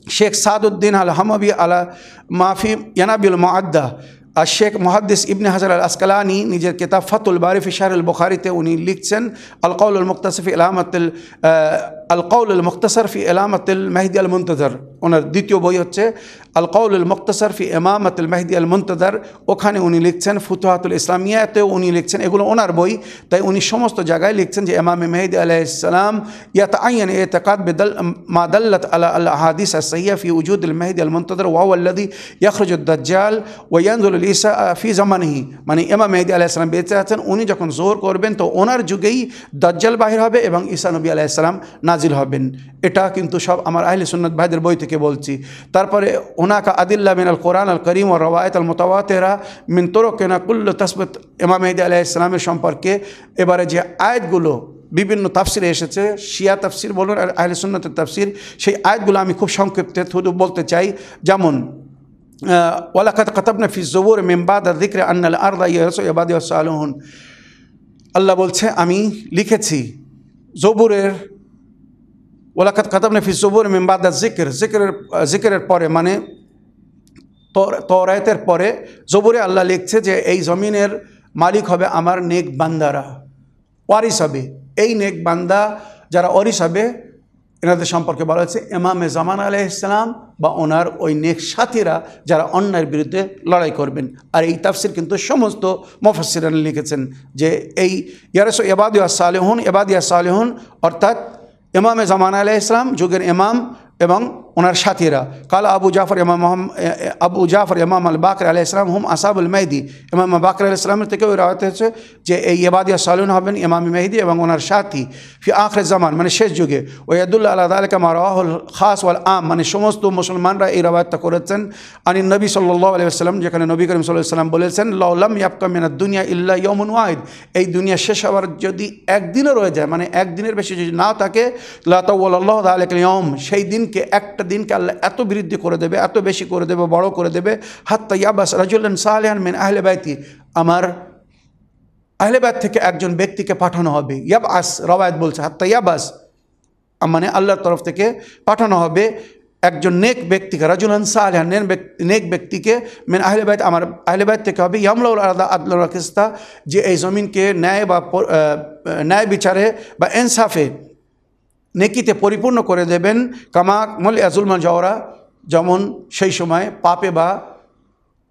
B: শেখ সাদউদ্দিন আল হামাবি আলা মাফি ইয়ানাবিল মাদ্দা আর শেখ মহাদ্দিস ইবনে হাজার আল আসকালানি নিজের কেতাব ফাতুল বারিফ শাহরুল বুখারিতে উনি লিখছেন আল কৌল মুক্তাসফি এলামতুল আল কৌল মুক্তাসর ফি এলামতুল মেহদি আল মুন্তজর ওনার দ্বিতীয় বই হচ্ছে আল কৌল মুক্তাসর ফি এমামতুল মেহদি আল মুন্তজর ওখানে উনি লিখছেন ফুতুহাতুল ইসলামিয়াতেও উনি লিখছেন। এগুলো ওনার বই, তাই উনি সমস্ত জায়গায় লিখছেন যে এমামে মেহদি আলাইসালাম ইয়াত আইন এতকাদ বেদল মা দল্লত আলা আল্লাহ হাদিস সহিয়া ফি উজুদ মেহদি আল মুন্তজর ওয়াউল্লাদি ইয়াখরুদ্দাল ওয়ানজুল ঈসা ফি জামানহি। মানে এমা মেহদি আলাইসালাম বেঁচে আছেন, উনি যখন জোর করবেন তো ওনার যুগেই দাজ্জাল বাহির হবে এবং ঈসা নবী আলাইসালাম নাজিল হবেন। এটা কিন্তু সব আমার আহলে সুন্নত ভাইদের বই থেকে বলছি। তারপরে ওনাকা আদিল্লা মিন আল কোরআন আল করিম ও রওয়ায়ত আল মোতাওয়াতেরা মিন তোরকেনা কুল্ল তসবত এমা মেহদি আলাইসালামের সম্পর্কে এবারে যে আয়াতগুলো বিভিন্ন তাফসিরে এসেছে, শিয়া তাফসির বলুন আর আহলে সুন্নতের তাফসির, সেই আয়াতগুলো আমি খুব সংক্ষিপ্তে শুধু বলতে চাই। যেমন ওয়ালাকাত কাতাবনা ফি জবুর মেমবাদ দিক্র আন্নাল আর্দা ইয়ারস আল্লাহ বলছে, আমি লিখেছি জবুরের ওলাকাত কাতাবনা ফি জবুর মেমবাদ জিক্র জিক্রের জিক্রের পরে মানে তরায়তের পরে জবুরে আল্লাহ লিখছে যে এই জমিনের মালিক হবে আমার নেক বান্দারা। ওয়ারিস হবে। এই নেক বান্দা যারা ওয়ারিস হবে, এনাদের সম্পর্কে বলা হয়েছে এমামে জামান আলাহ ইসলাম বা ওনার ওই নেক সাথীরা যারা অন্যায়ের বিরুদ্ধে লড়াই করবেন। আর এই তাফসির কিন্তু সমস্ত মফসিরান লিখেছেন যে এই ইয়ারস এবাদিয়া সালেহন এবাদিয়া সালেহন অর্থাৎ এমামে জামান আলাহ ইসলাম যুগের এমাম এবং ওনার সাথীরা। কাল আবু জাফর ইমাম আবু জাফর ইমাম আল বাকর আলাহ ইসলাম হুম আসাবুল মেহদি ইমাম বাকর আলাহ ইসলামের থেকে ওই রাওয়াতে হচ্ছে যে এই এবাদিয়া সালুন হবেন ইমাম মেহদি এবং ওনার সাথী। ফি আখরে জামান মানে শেষ যুগে। ওয়াদুল্লাহ আল্লাহ আলকা মারাহুল খাস ওয়াল আম মানে সমস্ত মুসলমানরা এই রাওয়াতটা করেছেন। আনি নবী সাল্লাহ আলাইসাল্লাম যেখানে নবী করিম সাল্লাহ সাল্লাম বলেছেন লাউলাম ইয়াবকা মিনাদ দুনিয়া ইল্লা ইয়মুন ওয়াহিদ। এই দুনিয়া শেষ হওয়ার যদি একদিনও রয়ে যায় মানে একদিনের বেশি যদি না থাকে লাতাউল্লাহ আলাইক ইয়ম সেই দিনকে একটা দিনকে আল্লাহ এত বৃদ্ধি করে দেবে, এত বেশি করে দেবে, বড় করে দেবে। হাত্তা ইয়াবাস রাজুল্লান সালেহান মেন আহলে বাইতি। আমার আহলেবাদ থেকে একজন ব্যক্তিকে পাঠানো হবে। ইয়াব আস রবায়ত বলছে, হাত্তা ইয়াবাস। মানে আল্লাহর তরফ থেকে পাঠানো হবে একজন নেক ব্যক্তিকে, রাজুলান সালেহান নেক ব্যক্তিকে মেন আহলেবায়ত আমার আহলেবায়ত থেকে হবে ইয়ামলাউল আলাদা আদল রাকিস্তা যে এই জমিনকে ন্যায় বা ন্যায় বিচারে বা এনসাফে নেকিতে পরিপূর্ণ করে দেবেন। কামা মল আজুলমা জওরা, যেমন সেই সময় পাপে বা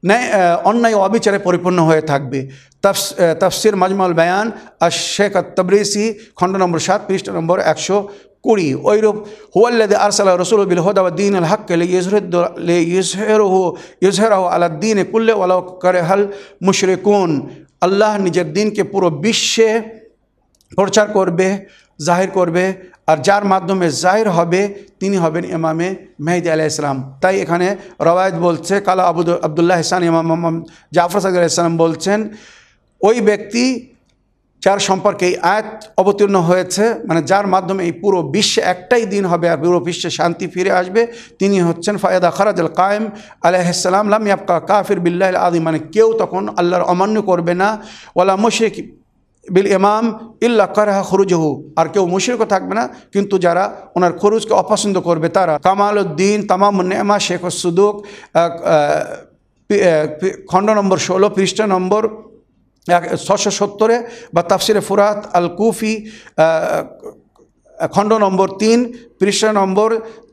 B: ন্যায় অন্যায় অবিচারে পরিপূর্ণ হয়ে থাকবে। তফসির মাজমাল বায়ান আর শেখ তবরিসি খণ্ড নম্বর সাত, পৃষ্ঠ নম্বর একশো কুড়ি। ওইরূপ হুয়াল্লাদ আরসাল্লাহ রসুল বিল হুদাউদ্দিন আল হক ইউজহেরহ ইউজহেরাহ আলাদ্দিন কুল্লে ওয়ালাউ করে হাল মুশরেকুন। আল্লাহ নিজের দিনকে পুরো বিশ্বে প্রচার করবে। জাহির করবে আর যার মাধ্যমে জাহির হবে, তিনি হবেন ইমামে মেহদি আলাহ ইসলাম তাই এখানে রওয়ায়ত বলছে, কালা আবুদ আবদুল্লাহ ইসান ইমাম মোহাম্মদ জাফর সাদ ইসলাম বলছেন, ওই ব্যক্তি যার সম্পর্কে এই আয়াত অবতীর্ণ হয়েছে মানে যার মাধ্যমে এই পুরো বিশ্বে একটাই দিন হবে আর পুরো বিশ্বে শান্তি ফিরে আসবে, তিনি হচ্ছেন ফায়দা খারাজ আল কায়েম আলাইসালাম লাম ইয়াবকা কাফির বিল্লাহ আদি মানে কেউ তখন আল্লাহর অমান্য করবে না। ওলা মুশরিক বিল ইমাম ইল্লা কারাহা খরুজহু। আর কেউ মুশরিকও থাকবে না, কিন্তু যারা ওনার খরুজকে অপছন্দ করবে, তারা কামাল উদ্দিন তামাম নেমা শেখ সুদুক খণ্ড নম্বর ষোলো, পৃষ্ঠা নম্বর ছশো সত্তরে বা তাফসিরে ফুরাত আল কুফি খণ্ড নম্বর তিন, পৃষ্ঠা নম্বর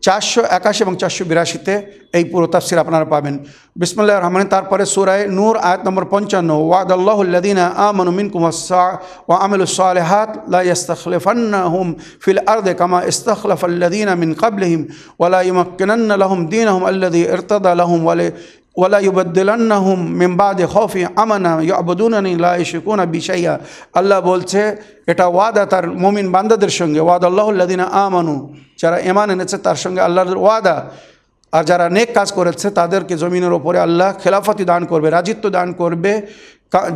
B: চারশো একাশি এবং চারশো বিরাশিতে এই পুরো তাফসির আপনারা পাবেন। বিসমুল্লাহ রহমান তারপরে সুরায় নূর, আয়াত নম্বর পঞ্চান্ন ওয়াদ আল্লাহুল্লাদিনা আমন মিন কুমাসা ও আমিলুসালেহাত লাইস্তখলিফান্নাহুম ফিল আর্দে কামা ইস্তখলফাল্লাদিনা মিন কাবলিহিম ওলা ইমক্কিনান্না দিন আহম আল্লাদি ইরতাদা লাহুম ওয়ালে ওয়ালা ইউবদ্দিলান্নাহুম মিন বাদে খৌফি আমানা ইয়াবুদুনানি লা ইশরিকুনা বিশাইয়া। আল্লাহ বলছে, এটা ওয়াদা তার মুমিন বান্দাদের সঙ্গে। ওয়াদ আল্লাহুল্লাদিনা আমানু, যারা এমান এনেছে তার সঙ্গে আল্লাহর ওয়াদা। আর যারা নেক কাজ করেছে তাদেরকে জমিনের ওপরে আল্লাহ খেলাফতি দান করবে, রাজিত্ব দান করবে।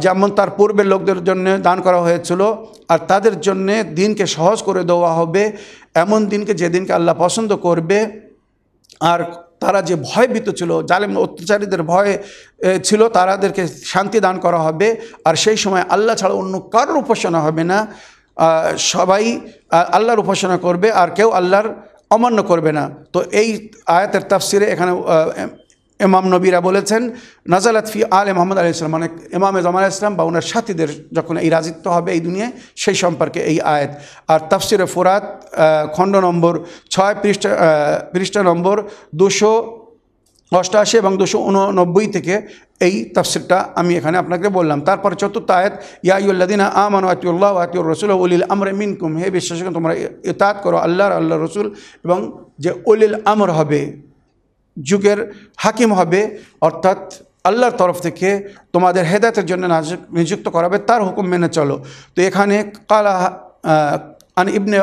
B: যেমন তার পূর্বের লোকদের জন্য দান করা হয়েছিল, আর তাদের জন্যে দিনকে সহজ করে দেওয়া হবে। এমন দিনকে যেদিনকে আল্লাহ পছন্দ করবে। আর তারা যে ভয়ভীত ছিল, জালেম অত্যাচারীদের ভয়ে ছিল, তারাদেরকে শান্তি দান করা হবে। আর সেই সময় আল্লাহ ছাড়া অন্য কারোর উপাসনা হবে না। সবাই আল্লাহর উপাসনা করবে, আর কেউ আল্লাহর অমান্য করবে না। তো এই আয়াতের তাফসিরে এখানে ইমাম নবীরা বলেছেন, নাজালাত ফি আলে মোহাম্মদ আলি ইসলাম মানে ইমাম জামাল ইসলাম বা ওনার সাথীদের যখন এই রাজিত্ব হবে এই দুনিয়ায়, সেই সম্পর্কে এই আয়াত। আর তাফসিরে ফোরাত খণ্ড নম্বর ছয়, পৃষ্ঠা পৃষ্ঠা নম্বর দুশো অষ্টআশি এবং দুশো উননব্বই থেকে এই তাফসিরটা আমি এখানে আপনাকে বললাম। তারপর চতুর্থ আয়াত ইয়াইউল্লাদিনা আমান আতিউল্লাহ আতিউর রসুল উলিল আমরে মিনকুম, হে বিশ্বাসকে তোমরা ইতাত করো আল্লাহর আল্লাহ রসুল এবং যে উলিল আমর হবে। যুগের হাকিম হবে অর্থাৎ আল্লাহর তরফ থেকে তোমাদের হেদায়তের জন্য নাজ- নিযুক্ত করাবে তার হুকুম মেনে চলো। তো এখানে কালা আহ, আন ইবনে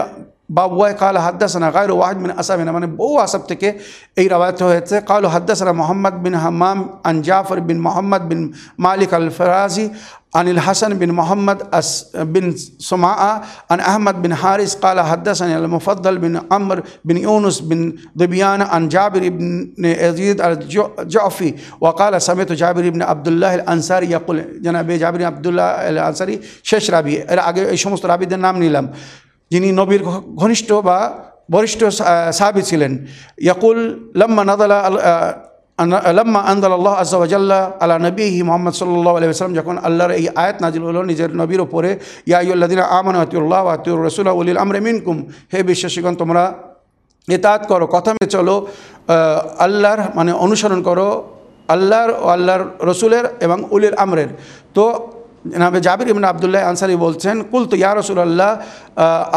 B: বাবুয়ায় কালা হাদ্দাসানা গায়র ওয়াহিদ বিন আসাবিনা মানে বহু আসাব থেকে এই রাবায়ত হয়েছে। কালু হাদ্দাসানা মোহাম্মদ বিন হাম্মাম আন জাফর বিন মোহাম্মদ বিন মালিক আল ফরাজি আনিল হাসান বিন মোহাম্মদ আস বিন সোমা আন আহমদ বিন হারিস কালা হাদ্দাসানি আল মুফদ্দল বিন আমর বিন ইউনুস বিন দবিয়ান আন জাবির ইবন يزيد الجعفي وقال سمعت جابر بن عبد الله الانصاري يقول জনাবে জাবির আব্দুল্লাহ আল আনসারি শেষ রাবি এর আগে এই সমস্ত রাবিদের নাম নিলাম যিনি নবীর ঘ- ঘনিষ্ঠ বা বরিষ্ঠ সা- সাহাবী ছিলেন ইয়াকুল লম্মা নাদালা আল- আহ, আন- লম্মা আন্দাল আল্লাহ আজ্লা আলা নবী মোহাম্মদ সাল্লাহ আলি যখন আল্লাহর এই আয়াত নাজিল হলো নিজের নবীর ওপরে ইয়াইউল্লাদিন আমন আতিউল্লাহ আতিউর রসুল্লাহ উলিল আমরে মিনকুম হে বিশ্বাসীগণ তোমরা এতাত করো কথা মেয়ে চলো আল্লাহর মানে অনুসরণ করো আল্লাহর ও আল্লাহর রসুলের এবং উলির আমরের। তো নামে জাবির ইবন আবদুল্লাহ আনসারি বলছেন কুল তো ইয়া রসুল আল্লাহ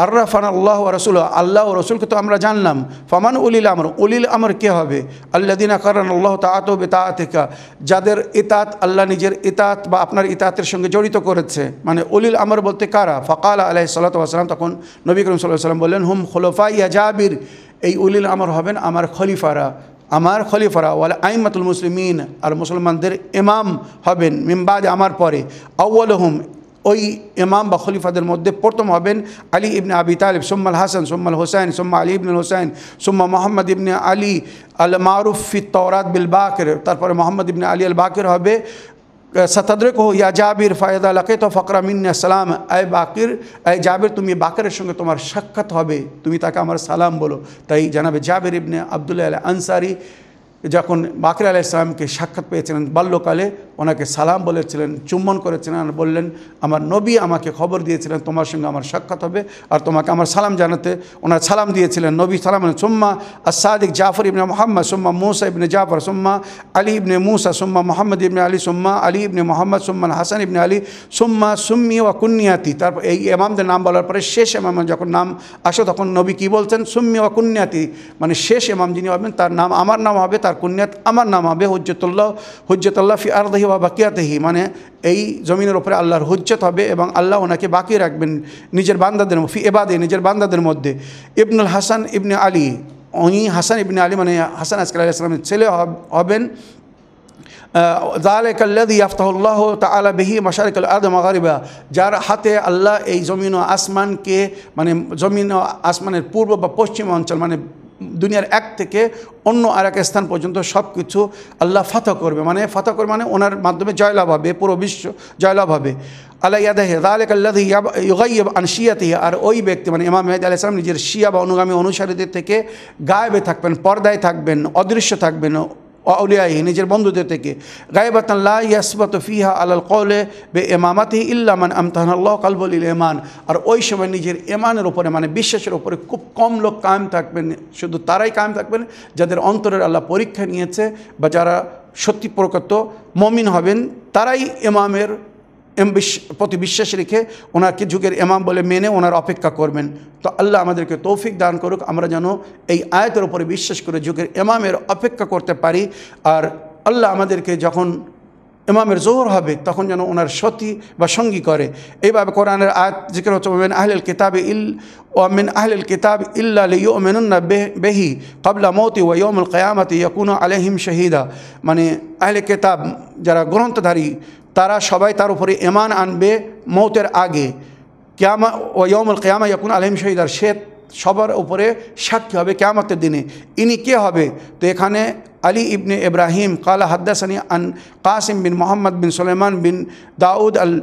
B: আর্রাফান আল্লাহ রসুল আল্লাহ ও রসুলকে তো আমরা জানলাম। ফমান উলিল আমর উলিল আমর কে হবে? আল্লাদিনা কারণ আল্লাহ তাআত বে তাআতিকা যাদের ইতাত আল্লাহ নিজের ইতাত বা আপনার ইতাতের সঙ্গে জড়িত করেছে। মানে উলিল আমর বলতে কারা? ফকাল আলাহ সাল্লাম তখন নবী করিম সাল্লাহ সাল্লাম বললেন, হুম খোলফা ইয়া জাবির, এই উলিল আমর হবেন আমার খলিফারা। আমার খলিফারা ওয়াল আইমাতুল মুসলিমিন, আর মুসলমানদের ইমাম হবেন মিমবাদ আমার পরে। আউ্লহুম ওই ইমাম বা খলিফাদের মধ্যে প্রথম হবেন আলী ইবনে আবি তালিব, সোম্মাল হাসান, সোম্মাল হোসেন সুম্মা আলী ইবনুল হোসেন সুম্মা মোহাম্মদ ইবনে আলী আল মারুফ ফি তওরাত বিল বাকের। তারপরে মোহাম্মদ ইবনে আলী আল বাকের হবে সতদ্রিক হো ইয়া জাবির ফায়দা লাকে তো ফকরা সালাম আয় বাকির আয় জাবির তুমি বাকিরের সঙ্গে তোমার সাক্ষাৎ হবে তুমি তাকে আমার সালাম বলো তাই জানাবে জাবির ইবনে আবদুল্লাহ আল আনসারি যখন বাকির আলাহ ইসলামকে সাক্ষাৎ পেয়েছিলেন বাল্যকালে ওনাকে সালাম বলেছিলেন, চুম্বন করেছিলেন আর বললেন, আমার নবী আমাকে খবর দিয়েছিলেন, তোমার সঙ্গে আমার সাক্ষাৎ হবে আর তোমাকে আমার সালাম জানাতে। ওনার সালাম দিয়েছিলেন, নবী সালাম সুম্মা আসাদিক জাফর ইবনে মোহাম্মদ, সুম্মা মুসা ইবনে জাফর, সুম্মা আলী ইবনে মুসা, সুম্মা মোহাম্মদ ইবনে আলী, সুম্মা আলী ইবনে মোহাম্মদ, সুম্মা হাসান ইবনে আলী, সুম্মা সুম্মি ওয়া কুন্নিয়াতি। তারপর এই এমামদের নাম বলার পরে শেষ এমাম যখন নাম আসো, তখন নবী কী বলছেন? সুম্মি ওয়া কুন্নিয়াতি। মানে শেষ এমাম যিনি হবেন, তার নাম, আমার নাম হবে, তার কুন্নিয়াত আমার নাম হবে, হুজ্জতুল্লাহ হুজ্জতুল্লাহ ফি আরদহি বা বাকিয়াতেহি মানে এই জমিনের ওপরে আল্লাহর হুজ্জত হবে এবং আল্লাহ ওনাকে বাকি রাখবেন নিজের বান্দাদের ফি এবাদে নিজের বান্দাদের মধ্যে ইবনুল হাসান ইবনে আলী উনি হাসান ইবনে আলী মানে হাসান আজকাল আলাইসলামের ছেলে হব- হবেন ذلك الذي يفتح الله تعالى به مشارق الارض مغاربها যার হাতে আল্লাহ এই জমিন ও আসমানকে মানে জমিন ও আসমানের পূর্ব বা পশ্চিম অঞ্চল মানে দুনিয়ার এক থেকে অন্য আর এক স্থান পর্যন্ত সব কিছু আল্লাহ ফাতা করবে। মানে ফাতা করবে মানে ওনার মাধ্যমে জয়লাভ হবে, পুরো বিশ্ব জয়লাভ হবে। আল্লাহ ইয়াদাহে আল্লাহ ইউগাইব আনশিয়াতি আর ওই ব্যক্তি মানে ইমাম মেহেদ আলাহ ইসলাম নিজের শিয়া বা অনুগামী অনুসারীদের থেকে গায়েবে থাকবেন, পর্দায় থাকবেন, অদৃশ্য থাকবেন আউলিয়াহি নিজের বন্ধুদের থেকে। গায়েবাতান লা ইয়াসবাত ফিহা আলাল কলে বে এমামাতি ইল্লামান আমতাহান্লাহ কালবল ইল এমান আর ওই সময় নিজের এমানের ওপরে মানে বিশ্বাসের ওপরে খুব কম লোক কায়েম থাকবেন, শুধু তারাই কায়েম থাকবেন যাদের অন্তরের আল্লাহ পরীক্ষা নিয়েছে বা যারা সত্যি প্রকৃত মমিন হবেন, তারাই এমামের প্রতি বিশ্বাস রেখে ওনাকে যুগের এমাম বলে মেনে ওনার অপেক্ষা করবেন। তো আল্লাহ আমাদেরকে তৌফিক দান করুক, আমরা যেন এই আয়তের উপরে বিশ্বাস করে যুগের এমামের অপেক্ষা করতে পারি। আর আল্লাহ আমাদেরকে যখন ইমামের জোহর হবে, তখন যেন ওনার সতী বা সঙ্গী করে। এইভাবে কোরআনের আয়াত জিকির হচ্ছে ওমেন আহলেল কিতাবে ইল ও মিন আহলেল কিতাব ইল্লা বেহি কাবলা মৌতি ও ইয়মুল কয়ামতি ইয়াকুনো আলহিম শহীদা। মানে আহলে কিতাব যারা গ্রন্থধারী তারা সবাই তার উপরে এমান আনবে মৌতের আগে। কেয়ামা ও ইয়মুল কেয়ামা ইয়াকুন আলহিম শহীদার, সে সবার উপরে সাক্ষী হবে কেয়ামতের দিনে। ইনি কে হবে? তো এখানে আলী ইবনে ইব্রাহিম, কালা হাদ্দাসানি আন কাসিম বিন মোহাম্মদ বিন সুলেমান বিন দাউদ আল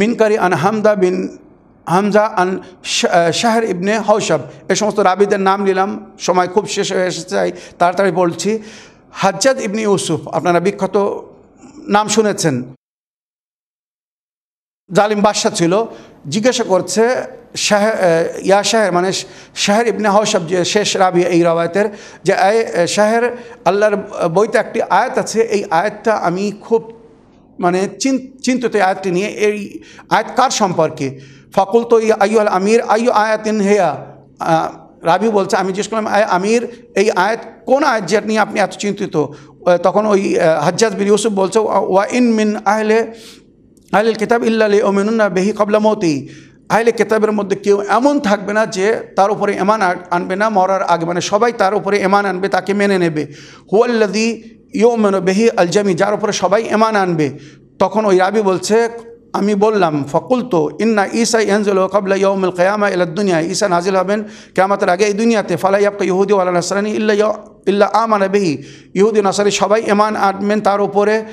B: মিনকারি আন হামদা বিন হামজা আন শাহর ইবনে হৌসব এ সমস্ত রাবিদের নাম নিলাম, সময় খুব শেষ হয়ে এসেছে, তাই তাড়াতাড়ি বলছি। হাজ্জাদ ইবনে ইউসুফ, আপনারা বিখ্যাত নাম শুনেছেন। জালিম বাদশা ছিল। জিজ্ঞাসা করছে, শাহ ইয়া শাহের মানে শাহের ইবনে হওসব যে শেষ রাবি এই রবায়তের যে আয় শাহের আল্লাহর বইতে একটি আয়াত আছে। এই আয়াতটা আমি খুব মানে চিন চিন্তিত আয়াতটি নিয়ে। এই আয়াত কার সম্পর্কে? ফকুল তো আইয়ু আল আমির, আইয়ু আয়াতিন হেয়া? রাবি বলছে, আমি জিজ্ঞেস করলাম আমির, এই আয়াত কোন আয়াত যেটা নিয়ে আপনি এত চিন্তিত? তখন ওই হাজ্জাজ বিন ইউসুফ বলছে, ওয়া ইন মিন আহলে আহলে কিতাব ইল্লা ওমেনুন্না বেহি কবলা মতি আহলে কিতাবের মধ্যে কেউ এমন থাকবে না যে তার উপরে এমান আনবে না, মরার আগে মানে সবাই তার উপরে এমান আনবে, তাকে মেনে নেবে। হুয়াল্লাদি ইউমেন বেহি আলজামি, যার উপরে সবাই এমান আনবে। তখন ওই রাবি বলছে আমি বললাম ফকুল তো ইন্না ঈসা ইয়ানজুল কবলা ইয়ৌমুল কয়ামা ইলা দুনিয়া। ঈসা নাজিল হবেন, কেয়ামতের আগে এই দুনিয়াতে ফালাই আপকা ইহুদি ওয়ালা নাসরানি ইল্লা ইল্লা আমানা বেহি। ইহুদি, নাসারি সবাই এমান আনবেন তার উপরে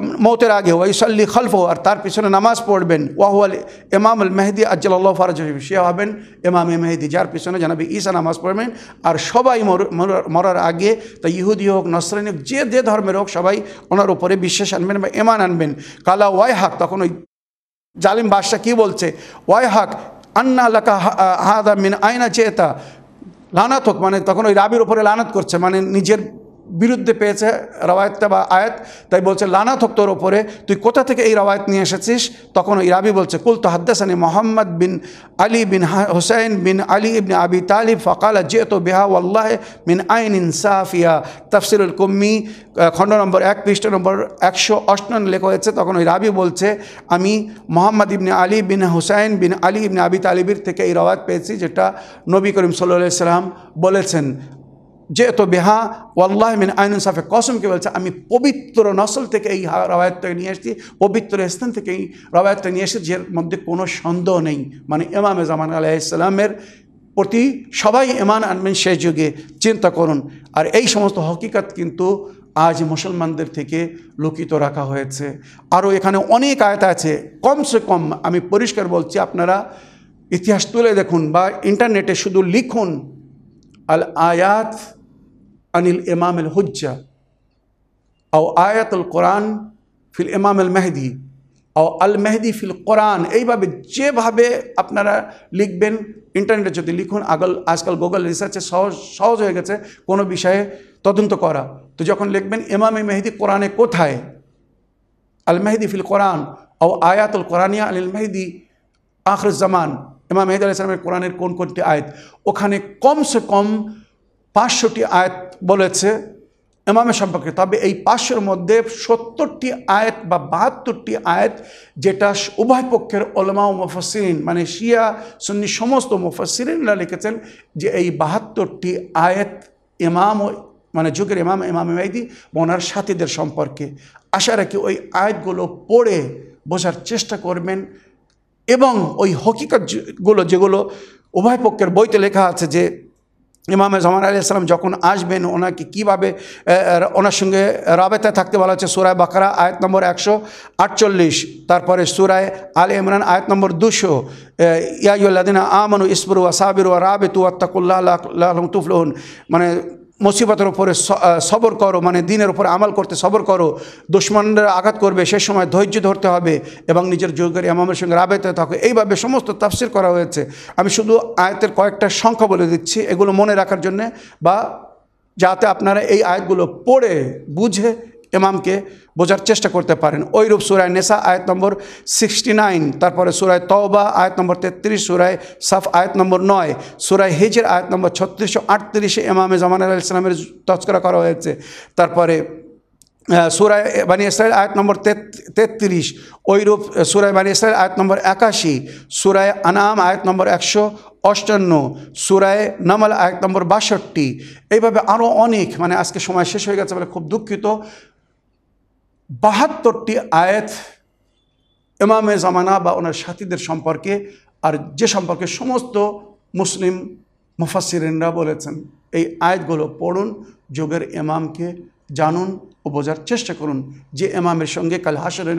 B: মৌতের আগে ওয়াইসাল্লি খলফ আর তার পিছনে নামাজ পড়বেন ওয়াহুয়াল ইমাম আল মেহেদি আজ্জাল্লাহ ফারাজ সে হবেন, ইমাম এ মেহেদি, যার পিছনে জানাবি ঈসা নামাজ পড়বেন। আর সবাই মর- মরার- মরার আগে, তা ইহুদি হোক, নসরানি হোক, যে যে ধর্মের হোক, সবাই ওনার উপরে বিশ্বাস আনবেন বা এমান আনবেন। কালা ওয়াই হাক তখন ওই জালিম বাদশাহ কি বলছে? ওয়াই হাক, আন্না লাকা হাদা মিন আয়না চেতা লানাত হোক মানে তখন ওই রাবির ওপরে লানাত করছে মানে নিজের বিরুদ্ধে পেয়েছে রওয়ায়তটা বা আয়াত, তাই বলছে, লানা হোক তোর ওপরে, তুই কোথা থেকে এই রওয়ায়ত নিয়ে এসেছিস? তখন ওই রাবি বলছে কুল তো হাদ্দাসানি মোহাম্মদ বিন আলী বিন হুসাইন বিন আলী ইবনে আবি তালিব, ফকালা যে তো বেহা ওয়াল্লাহ মিন আইন ইনসাফিয়া তফসিরুল কুম্মি খণ্ড নম্বর এক, পৃষ্ঠ নম্বর একশো অষ্টন লেখা হয়েছে। তখন ওই রাবি বলছে, আমি মোহাম্মদ ইবনে আলী বিন হুসাইন বিন আলী ইবনে আবি তালিবির থেকে এই রওয়াত পেয়েছি, যেটা নবী করিম সাল্লাহ সাল্লাম বলেছেন। যে তো বেহা, ওয়াল্লাহ মিন আইন সাফে কসমকে বলছে, আমি পবিত্র নসল থেকে এই রওয়ায়তটাকে নিয়ে এসেছি, পবিত্র স্থান থেকে এই রওয়ায়তটা নিয়ে এসেছি, যার মধ্যে কোনো সন্দেহ নেই। মানে ইমামে জামান আলাইসাল্লামের প্রতি সবাই ইমান আনবেন সেই যুগে, চিন্তা করুন। আর এই সমস্ত হকিকত কিন্তু আজ মুসলমানদের থেকে লুকিত রাখা হয়েছে। আরও এখানে অনেক আয়ত আছে, কমসে কম আমি পরিষ্কার বলছি, আপনারা ইতিহাস তুলে দেখুন বা ইন্টারনেটে শুধু লিখুন, আল আয়াত আনিল ইমাম আল হুজ্জা, আও আয়াতুল কোরআন ফিল ইমাম আল মেহদি, আও আল মেহদি ফিল কোরআন। এইভাবে যেভাবে আপনারা লিখবেন, ইন্টারনেটে যদি লিখুন, আগল, আজকাল গুগল রিসার্চে সহজ সহজ হয়ে গেছে কোনো বিষয়ে তদন্ত করা। তো যখন লিখবেন, ইমামে মেহেদি কোরআনে কোথায়? আল মেহেদি ফিল কোরআন ও আয়াতুল কোরআনিয়া আল মেহেদি আখরুজ্জামান ইমাম মেহেদি আলাইসলামের কোরআনের কোন কোনটি আয়াত? ওখানে কমসে কম পাঁচশোটি আয়াত বলেছে ইমামের সম্পর্কে। তবে এই পাঁচশোর মধ্যে সত্তরটি আয়াত বা বাহাত্তরটি আয়াত যেটা উভয় পক্ষের ওলমা ও মুফাসিরিন মানে শিয়া, সুন্নি সমস্ত মুফাসিরিনরা লিখেছেন যে এই বাহাত্তরটি আয়াত ইমাম ও মানে যুগের ইমাম ইমাম মেহেদি ওনার সাথীদের সম্পর্কে। আশা রাখি ওই আয়াতগুলো পড়ে বোঝার চেষ্টা করবেন এবং ওই হকিকতগুলো যেগুলো উভয় পক্ষের বইতে লেখা আছে যে ইমামে জামান আলী ইসলাম যখন আসবেন, ওনাকে কীভাবে ওনার সঙ্গে রাবেতায় থাকতে বলা হচ্ছে সুরায় বাকারা, আয়াত নম্বর একশো আটচল্লিশ। তারপরে সুরায় আলী ইমরান, আয়াত নম্বর দুশো। ইয়াইউল্লাদিনা আমানু ইসবরু রাবে রাবেতু আত্তাকুল্লাহ তুফলুন মানে মুসিবতের উপরে সবর করো মানে দিনের উপরে আমাল করতে সবর করো, দুশ্মনরা আঘাত করবে, সে সময় ধৈর্য ধরতে হবে এবং নিজের যোগের এমামের সঙ্গে রাবেতে থাকো। এইভাবে সমস্ত তাফসির করা হয়েছে। আমি শুধু আয়তের কয়েকটা সংখ্যা বলে দিচ্ছি, এগুলো মনে রাখার জন্যে বা যাতে আপনারা এই আয়াতগুলো পড়ে, বুঝে ইমামকে বোঝার চেষ্টা করতে পারেন। ওইরূপ সুরায় নেশা আয়াত নম্বর সিক্সটি নাইন তারপরে সুরায় তওবা আয়াত নম্বর তেত্রিশ, সুরায় সাফ আয়াত নম্বর নয়, সুরায় হেজের আয়াত নম্বর ছত্রিশশো আটত্রিশে ইমামে জামান আলাহ ইসলামের তস্করা করা হয়েছে। তারপরে সুরায় বানী ইসরায়েল আয়াত নম্বর তেত্রিশ ওইরূপ সুরায় বানী ইসরায়েল আয়াত নম্বর একাশি, সুরায় আনাম আয়াত নম্বর একশো অষ্টান্ন, সুরায় নামাল আয়াত নম্বর বাষট্টি। এইভাবে আরও অনেক মানে আজকে সময় শেষ হয়ে গেছে বলে খুব দুঃখিত। বাহাত্তরটি আয়াত ইমামে জামানা বা ওনার সাথীদের সম্পর্কে আর যে সম্পর্কে সমস্ত মুসলিম মুফাসিরিনরা বলেছেন, এই আয়াতগুলো পড়ুন, যুগের ইমামকে জানুন ও বোঝার চেষ্টা করুন যে এমামের সঙ্গে কাল হাসরের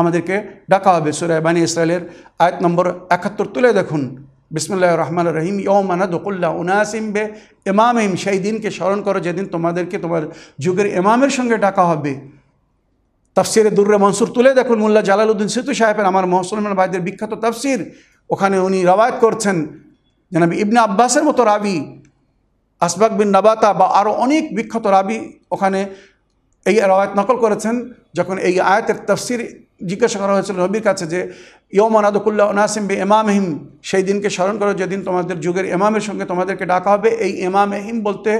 B: আমাদেরকে ডাকা হবে। সুরায় বানী ইসরায়েলের আয়াত নম্বর একাত্তর তুলে দেখুন। বিসমুল্লাহ রহমান রহিম ইয়মানা দকুল্লাহ উনাসিম বে ইমামিম, সেই দিনকে স্মরণ করো যেদিন তোমাদেরকে তোমার যুগের ইমামের সঙ্গে ডাকা হবে। তাফসিরে দুর্রে মনসুর তুলে দেখুন মোল্লা জালালউদ্দিন সেতু সাহেবের আমার মুসলমান ভাইদের বিখ্যাত তাফসির। ওখানে উনি রবায়ত করছেন জানাবি ইবনে আব্বাসের মতো রাবি, আসবাক বিন নাবাতা বা আরও অনেক বিখ্যাত রাবি ওখানে এই রবায়ত নকল করেছেন, যখন এই আয়াতের তফসির জিজ্ঞাসা করা হয়েছিল নবীর কাছে যে ইয়মান আদকুল্লাহ নাসিম বে এমামহিম সেই দিনকে স্মরণ করো, যেদিন তোমাদের যুগের এমামের সঙ্গে তোমাদেরকে ডাকা হবে। এই এমামহিম বলতে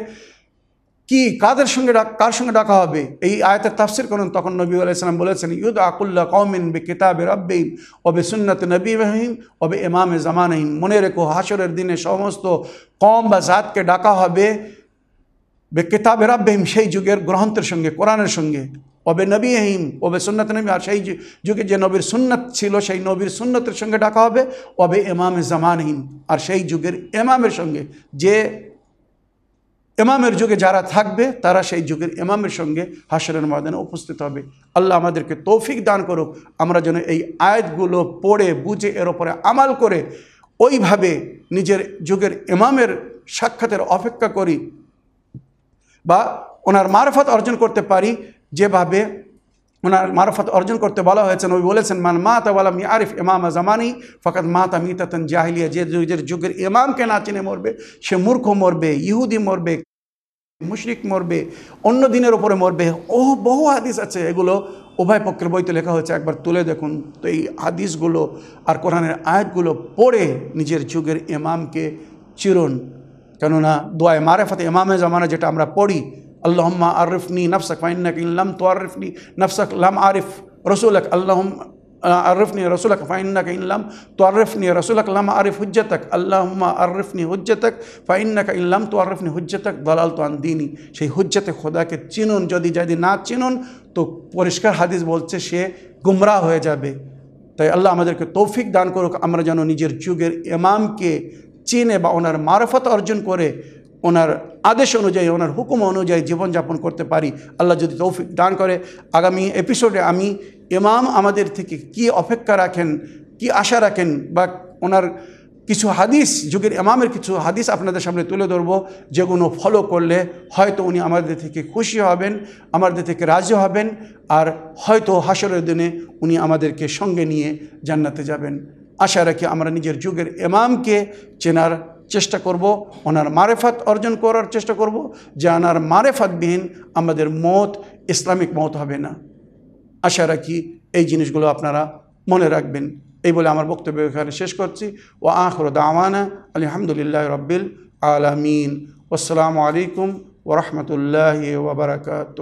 B: কি, কাদের সঙ্গে কার সঙ্গে ডাকা হবে? এই আয়তের তাফসির করুন, তখন নবী আলাইসালাম বলেছেন, ইউদ আকুল্লাহ কৌমিন বে কিতাবে রব্বিম অবে সুন্নত নবী রহিম ওবে এমামে জামানহিম। মনে রেখো হাসরের দিনে সমস্ত কম বা জাতকে ডাকা হবে বে কিতাবে রব্বিম সেই যুগের গ্রন্থের সঙ্গে, কোরআনের সঙ্গে। অবে নবী আহিম ওবে সুন্নত নবী, আর সেই যুগে যে নবীর সুন্নত ছিল, সেই নবীর সুন্নতের সঙ্গে ডাকা হবে। ওবে এমামে জামানহিম, আর সেই যুগের এমামের সঙ্গে, যে এমামের যুগে যারা থাকবে, তারা সেই যুগের এমামের সঙ্গে হাসরের ময়দানে উপস্থিত হবে। আল্লাহ আমাদেরকে তৌফিক দান করুক। আমরা যেন এই আয়াতগুলো পড়ে, বুঝে, এর ওপরে আমাল করে ওইভাবে নিজের যুগের এমামের সাক্ষাতের অপেক্ষা করি বা ওনার মারফত অর্জন করতে পারি। যেভাবে ওনার মারফত অর্জন করতে বলা হয়েছে, নবী বলেছেন, মান মা তাওয়ালাম আরিফ ইমাম জামানি ফকাত মা তামিতাতন জাহিলিয়া যে নিজের যুগের ইমামকে না চিনে মরবে, সে মূর্খ মরবে, ইহুদি মরবে, মুশরিক মরবে, অন্য দিনের ওপরে মরবে। ও বহু হাদিস আছে, এগুলো উভয় পক্ষের বইতে লেখা হয়েছে। একবার তুলে দেখুন, তো এই হাদিসগুলো আর কোরআনের আয়াতগুলো পড়ে নিজের যুগের ইমামকে চিরুন। কেননা দোয়ায় মারেফাতে ইমামে জামানা যেটা আমরা পড়ি আল্লাহম্মা আরিফনি নফসক ফাইন্নাক ইল্লাম তো আরিফনি নফসক লাম আরিফ রসুলক আল্লাহম عرفني رسولك فإنك إن لم تعرفني رسولك لم أعرف حجتك اللهم عرفني حجتك فإنك إن لم تعرفني حجتك ضللت عن ديني সেই হুজ্জতে খোদাকে চিনুন যদি যদি না চিনুন তো পরিষ্কার হাদিস বলছে সে গুমরাহ হয়ে যাবে তাই আল্লাহ আমাদেরকে তৌফিক দান করুক আমরা যেন নিজের যুগের ইমামকে চিনে বা ওনার মারফত অর্জন করে ওনার আদেশ অনুযায়ী, ওনার হুকুম অনুযায়ী জীবনযাপন করতে পারি। আল্লাহ যদি তৌফিক দান করে। আগামী এপিসোডে আমি ইমাম আমাদের থেকে কি অপেক্ষা রাখেন, কি আশা রাখেন বা ওনার কিছু হাদিস, যুগের ইমামের কিছু হাদিস আপনাদের সামনে তুলে ধরবো, যেগুলো ফলো করলে হয়তো উনি আমাদের থেকে খুশি হবেন, আমাদের থেকে রাজি হবেন, আর হয়তো হাসরের দিনে উনি আমাদেরকে সঙ্গে নিয়ে জান্নাতে যাবেন। আশা রাখি আমরা নিজের যুগের ইমামকে চেনার চেষ্টা করব, ওনার মারেফাত অর্জন করার চেষ্টা করব যে ওনার মারেফাতবিহীন আমাদের মত, ইসলামিক মত হবে না। আশা রাখি এই জিনিসগুলো আপনারা মনে রাখবেন। এই বলে আমার বক্তব্য এখানে শেষ করছি। ও আখর দাওয়ানা আলহামদুলিল্লাহ রব্বিল আলমিন। আসসালামু আলাইকুম ওরহমতুল্লাহ ওবরাকাত